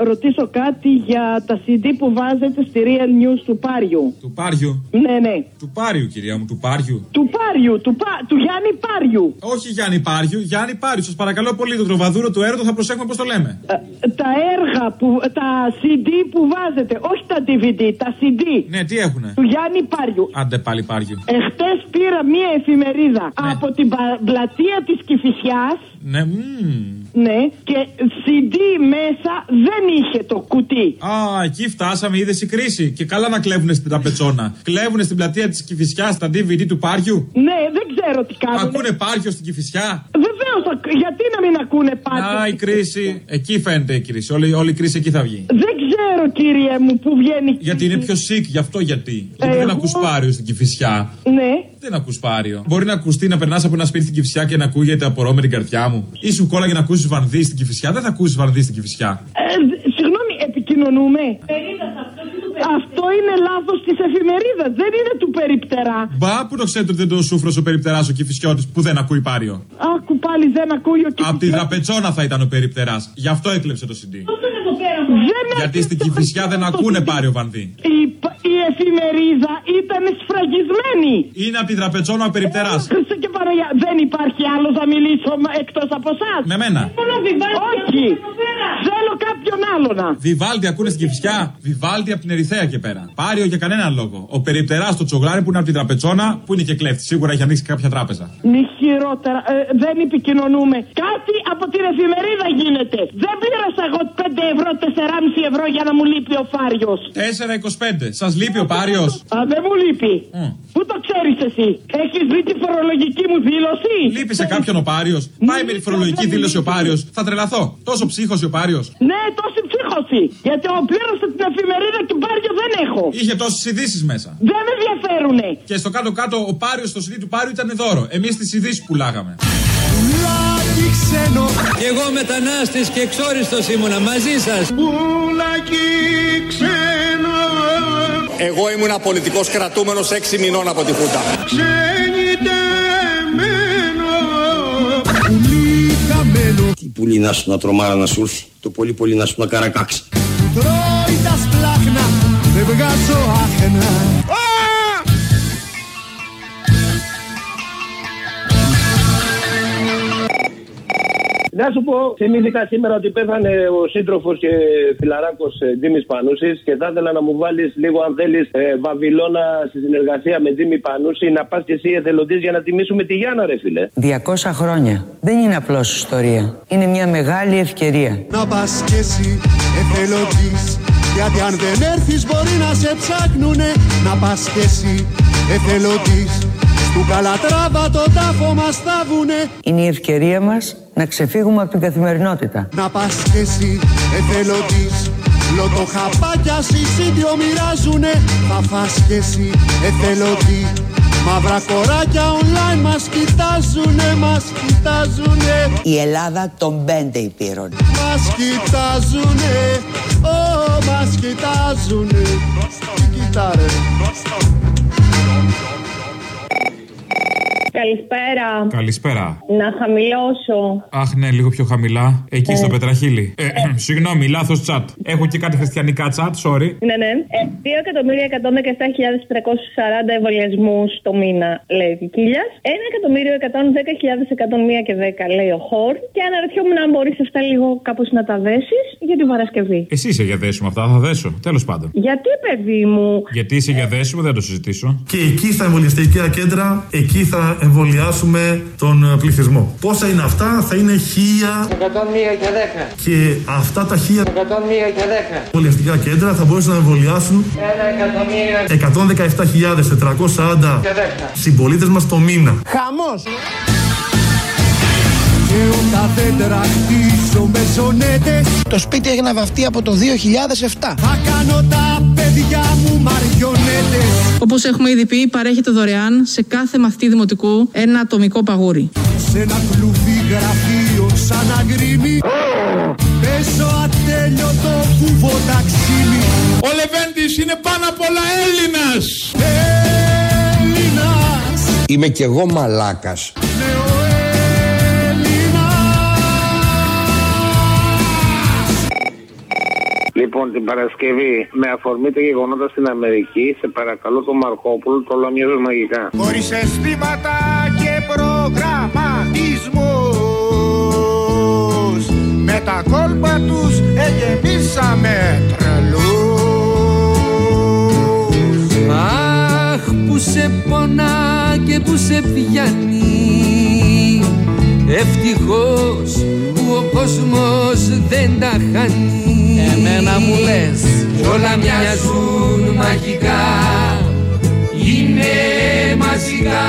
ρωτήσω κάτι για τα CD που βάζετε στη Real News του Πάριου. Του Πάριου; Ναι, ναι. Του Πάριου, κυρία μου, του Πάριου. Του Πάριου, του, πα... του Γιάννη Πάριου. Όχι Γιάννη Πάριου, Γιάννη Πάριου. Σας παρακαλώ πολύ, το τροβαδούρο του έρωτο θα προσέχουμε πώς το λέμε. Ε, τα έργα, που, τα CD που βάζετε, όχι τα DVD, τα CD. Ναι, τι έχουνε; Του Γιάννη Πάριου. Άντε πάλι Πάριου. Εχθές πήρα μία εφημερίδα από την πα- πλατεία της Κυφυσιάς Ναι, μμμ. Ναι, και CD μέσα δεν είχε το κουτί. Α, εκεί φτάσαμε, είδες η κρίση. Και καλά να κλέβουνε στην ταπετσόνα. Κλέβουνε στην πλατεία της Κυφυσιά τα DVD του Πάριου. Ναι, δεν ξέρω τι κάνουν. Ακούνε Πάριο στην Κυφυσιά; Βεβαίως, γιατί να μην ακούνε πάντα. Α, η κρίση. Εκεί φαίνεται η κρίση. Όλη, όλη η κρίση εκεί θα βγει. Δεν ξέρω, κύριε μου, που βγαίνει. Γιατί είναι πιο sick, γι' αυτό γιατί. Γιατί δεν εγώ- ακούς Πάριο στην Κυφυσιά. Ναι. Δεν ακούς Πάριο; Μπορεί να ακουστεί να περνάς από ένα σπίτι στην Κυφυσιά και να ακούγεται απορώ με την καρδιά μου. Ή σου κόλλαγε να ακούσεις βανδύ στην Κυφυσιά. Δεν θα ακούσεις βανδύ στην Κυφυσιά. Ε, δ- συγγνώμη, επικοινωνούμε. Αυτό είναι λάθος της εφημερίδας, δεν είναι του περιπτερά. Μπα που το ξέρετε ότι δεν το σούφρο ο περιπτεράς ο Κυφυσιώτης που δεν ακούει Πάριο; Άκου πάλι δεν ακούει ο Απ' την τραπετσόνα θα ήταν ο περιπτεράς. Γι' αυτό έκλεψε το CD. Δεν Γιατί στην Κυφυσιά δεν ακούνε Πάριο βανδύ. Η, π- η εφημερίδα ήταν σφραγισμένη. Είναι από την τραπετσόνα ο περιπτερά. Χριστέ και Παναγιά, δεν υπάρχει άλλο να μιλήσω εκτός από εσάς. Με μένα. Όχι. Θέλω κάποιον άλλο να. Βιβάλτι ακούνε στην Κυφυσιά; Βιβάλτι από την Ερυθέα και πέρα. Πάριο για κανέναν λόγο. Ο περιπτεράς στο τσογλάρι που είναι από την τραπετσόνα που είναι και κλέφτης. Σίγουρα έχει ανοίξει κάποια τράπεζα. Μη χειρότερα, ε, δεν επικοινωνούμε. Κάτι από την εφημερίδα γίνεται. Δεν πλήρωσα εγώ 5 ευρώ, 4,5 ευρώ για να μου λείπει ο Φάριος. 4,25. Σας λείπει ο Πάριος. Α, δεν μου λείπει. Πού το ξέρεις εσύ, Έχεις δει τη φορολογική μου δήλωση; Λείπει σε κάποιον ο Πάριος. Πάει με τη φορολογική δήλωση ο Πάριος. Θα τρελαθώ. Τόσο ψύχος ο Πάριος. Ναι, τόση ψύχωση. Γιατί ο πλήρωσα την εφημερίδα του Πάριο δεν έχω. Είχε τόσες ειδήσεις μέσα. Δεν με ενδιαφέρουνε. Και στο κάτω-κάτω ο Πάριος στο CD του Πάριου ήταν δώρο. Εμείς τις ειδήσεις πουλάγαμε. Πουλάκι ξένο Κι εγώ μετανάστης και εξόριστος ήμουνα μαζί σας. Πουλάκι ξένο Εγώ ήμουν πολιτικός κρατούμενος 6 μηνών από τη Χούτα. Ξενιτεμένο Πουλί χαμένο Τι πουλί να σου να τρομάρα να σου έρθει. Το πολύ πολύ να σου να καρακάξει. Τρώει τα σπλάχνα Δεν βγάζω άχνα Να σου πω, θυμήθηκα σήμερα ότι πέθανε ο σύντροφος και φιλαράκος Τζίμι Πανούσης και θα ήθελα να μου βάλεις λίγο, αν θέλεις, Βαβυλώνα στη συνεργασία με Τζίμι Πανούση να πας και εσύ εθελοντής για να τιμήσουμε τη Γιάννα, ρε φίλε. 200 χρόνια. Δεν είναι απλώς ιστορία. Είναι μια μεγάλη ευκαιρία. Να πας κι εσύ εθελοντής Γιατί αν δεν έρθεις μπορεί να σε ψάχνουνε Να πας κι εσύ εθελοντής Στου Καλατράβα το τάφο μας θάβουνε Είναι η ευκαιρία μας να ξεφύγουμε από την καθημερινότητα. Να πας κι εσύ εθελοντής. Λοτοχαπάκια συσίδιο μοιράζουνε. Θα φας κι εσύ εθελοντή. Μαύρα κοράκια online μας κοιτάζουνε, μας κοιτάζουνε. Η Ελλάδα των πέντε υπήρων. Μας κοιτάζουνε, ω, μας κοιτάζουνε. Τι κοιτάρε Καλησπέρα. Καλησπέρα. Να χαμηλώσω. Αχ, ναι, λίγο πιο χαμηλά. Εκεί Ε. στο πετραχίλι. Ε, συγγνώμη, λάθος τσάτ. Έχω και κάτι χριστιανικά τσάτ, sorry. Ναι, ναι. Ε, 2.117.340 εμβολιασμούς το μήνα, λέει ο Κικίλια. 1.110.101 και 10, λέει ο Χορ. Και αναρωτιόμουν αν μπορείς αυτά λίγο κάπως να τα δέσεις για την Παρασκευή. Εσύ είσαι για δέσιμο αυτά, θα δέσω. Τέλος πάντων. Γιατί, παιδί μου, Γιατί είσαι για δέσιμο, δεν το συζητήσω. Και εκεί στα εμβολιαστικά κέντρα, εκεί θα εμβολιάσουμε τον ε, πληθυσμό. Πόσα είναι αυτά, θα είναι χίλια 101 και 10. και αυτά τα χίλια 101 και 10. εμβολιαστικά κέντρα θα μπορούσαν να εμβολιάσουν 117.440 συμπολίτες μας το μήνα. Χαμός Και όταν δεν τραχτίζω με ζωνέτες Το σπίτι έγινε βαφτεί από το 2007. Θα κάνω τα παιδιά μου μαριονέτες Όπως έχουμε ήδη πει, παρέχεται δωρεάν σε κάθε μαθητή δημοτικού ένα ατομικό παγούρι. Σε ένα κλουβί γραφείο σαν αγκρίμι Παίζω ατέλειωτο βουβό ταξίμι Ο Λεβέντης είναι πάνω απ' όλα Έλληνας. Έλληνας Είμαι κι εγώ μαλάκας. Λοιπόν, την Παρασκευή, με αφορμή τα γεγονότα στην Αμερική, σε παρακαλώ τον Μαρκόπουλο, το λαμιάζω μαγικά. Χωρίς αισθήματα και προγραμματισμούς Με τα κόλπα τους εγεμίσαμε τρελούς Αχ που σε πονά και που σε πιάνει Ευτυχώς που ο κόσμος δεν τα χάνει. Εμένα μου λες Κι όλα μοιάζουν μαγικά. Είναι μαζικά.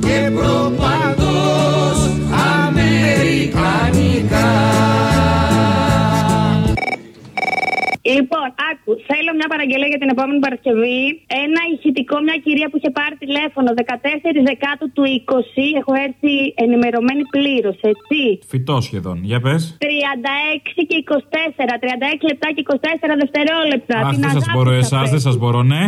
Και προπαντός αμερικανικά Λοιπόν, άκου, θέλω μια παραγγελία για την επόμενη Παρασκευή. Ένα ηχητικό, μια κυρία που είχε πάρει τηλέφωνο 14 Δεκάτου του 20. Έχω έρθει ενημερωμένη πλήρως, έτσι. Φυτό σχεδόν. Για πες. 36 και 24. 36 λεπτά και 24 δευτερόλεπτα. Αχ, Την δεν σας αγάπη μπορώ σας εσάς, θέλω. δεν σας μπορώ, ναι.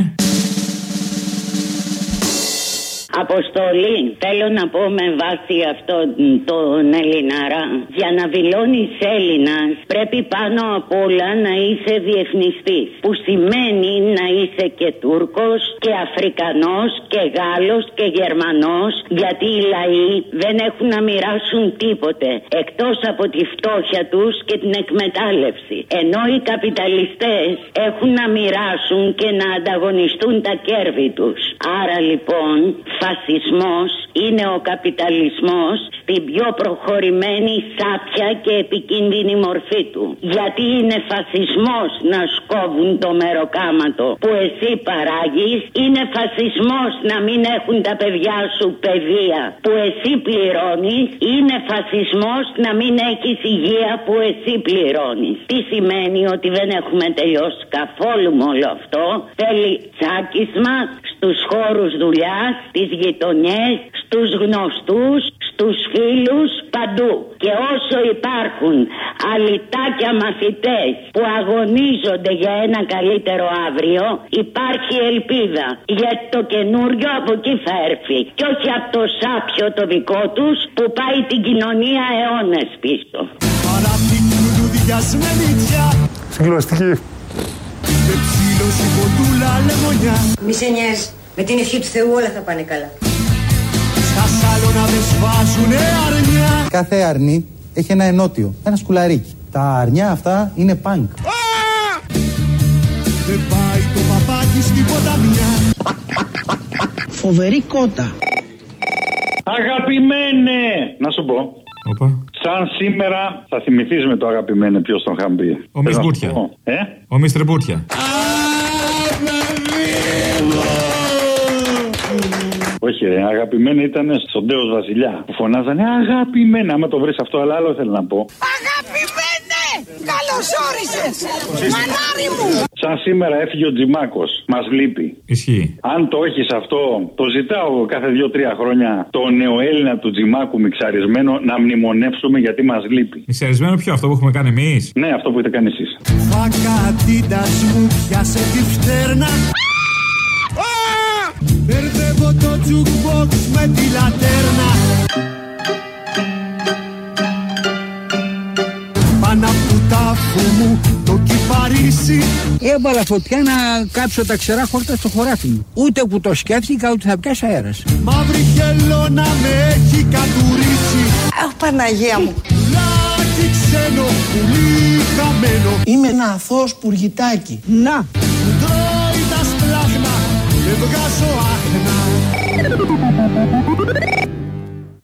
Αποστολή, θέλω να πω με βάση αυτό τον Ελληναρά. Για να δηλώνεις Έλληνας, πρέπει πάνω απ' όλα να είσαι διεθνιστής. Που σημαίνει να είσαι και Τούρκος και Αφρικανός και Γάλλος και Γερμανός Γιατί οι λαοί δεν έχουν να μοιράσουν τίποτε εκτός από τη φτώχεια τους και την εκμετάλλευση. Ενώ οι καπιταλιστές έχουν να μοιράσουν και να ανταγωνιστούν τα κέρδη τους. Άρα λοιπόν, φασισμός είναι ο καπιταλισμός στην πιο προχωρημένη σάπια και επικίνδυνη μορφή του. Γιατί είναι φασισμός να σκόβουν το μεροκάματο που εσύ παράγεις, είναι φασισμός να μην έχουν τα παιδιά σου παιδεία που εσύ πληρώνεις, είναι φασισμός να μην έχεις υγεία που εσύ πληρώνεις. Τι σημαίνει ότι δεν έχουμε τελειώσει καθόλου με όλο αυτό; Θέλει τσάκισμα στους χώρους δουλειάς, στις γειτονιές, στους γνωστούς, στους φίλους, παντού. Και όσο υπάρχουν αλυτάκια μαθητές που αγωνίζονται για ένα καλύτερο αύριο, υπάρχει ελπίδα. Γιατί το καινούριο από εκεί θα έρθει. Και όχι από το σάπιο το δικό τους που πάει την κοινωνία αιώνες πίσω. Παράπτυκου λουλούδια με μύτια Συγκλονιστική. Και ψήλωση κοντούλα λεμονιά Μη σε νοιάζει. Με την ευχή του Θεού όλα θα πάνε καλά. Στα σάλωνα δεν σβάζουνε αρνιά Κάθε αρνί έχει ένα ενότιο, ένα σκουλαρίκι. Τα αρνιά αυτά είναι πανκ. Δεν πάει το παπάκι στην ποταμιά Φοβερή κότα. Αγαπημένε! Να σου πω. Οπα. Σαν σήμερα θα θυμηθείς με το αγαπημένε ποιος τον είχαν πει. Ο Μις Θέλω να Μπούρτια. σου πω. Ε; Ο Μίστρε Μπούρτια. Όχι, ρε, αγαπημένη ήταν στον Τέος Βασιλιά. Που φωνάζανε Αγαπημένα. Άμα το βρεις αυτό, αλλά άλλο θέλω να πω. Αγαπημένε! Καλώς όρισες! Μανάρι μου! Σαν σήμερα έφυγε ο Τζιμάκος. Μας λείπει. Ισχύει. Αν το έχεις αυτό, το ζητάω κάθε δύο-τρία χρόνια το νεοέλληνα του Τζιμάκου μιξαρισμένο να μνημονεύσουμε γιατί μας λείπει. Μισερισμένο ποιο αυτό που έχουμε κάνει εμείς; Ναι, αυτό που έχετε κάνει εσείς. Φακατίτας μου πιάσε τη φτέρνα Μπερδεύω το jukebox με τη λατέρνα Πάνω απ' του τάφου μου το κυπαρίσι Έβαλα φωτιά να κάψω τα ξερά χόρτα στο χωράφι μου. Ούτε που το σκέφτηκα ούτε θα πιάσει αέρας. Μαύρη χελώνα με έχει κατουρίσει Αχ, Παναγία μου. Λάκι ξένο, πουλί χαμένο Είμαι ένα αθώος πουργητάκι. Να, Μου τρώει τα σπλάχνα και βγάζω άχνα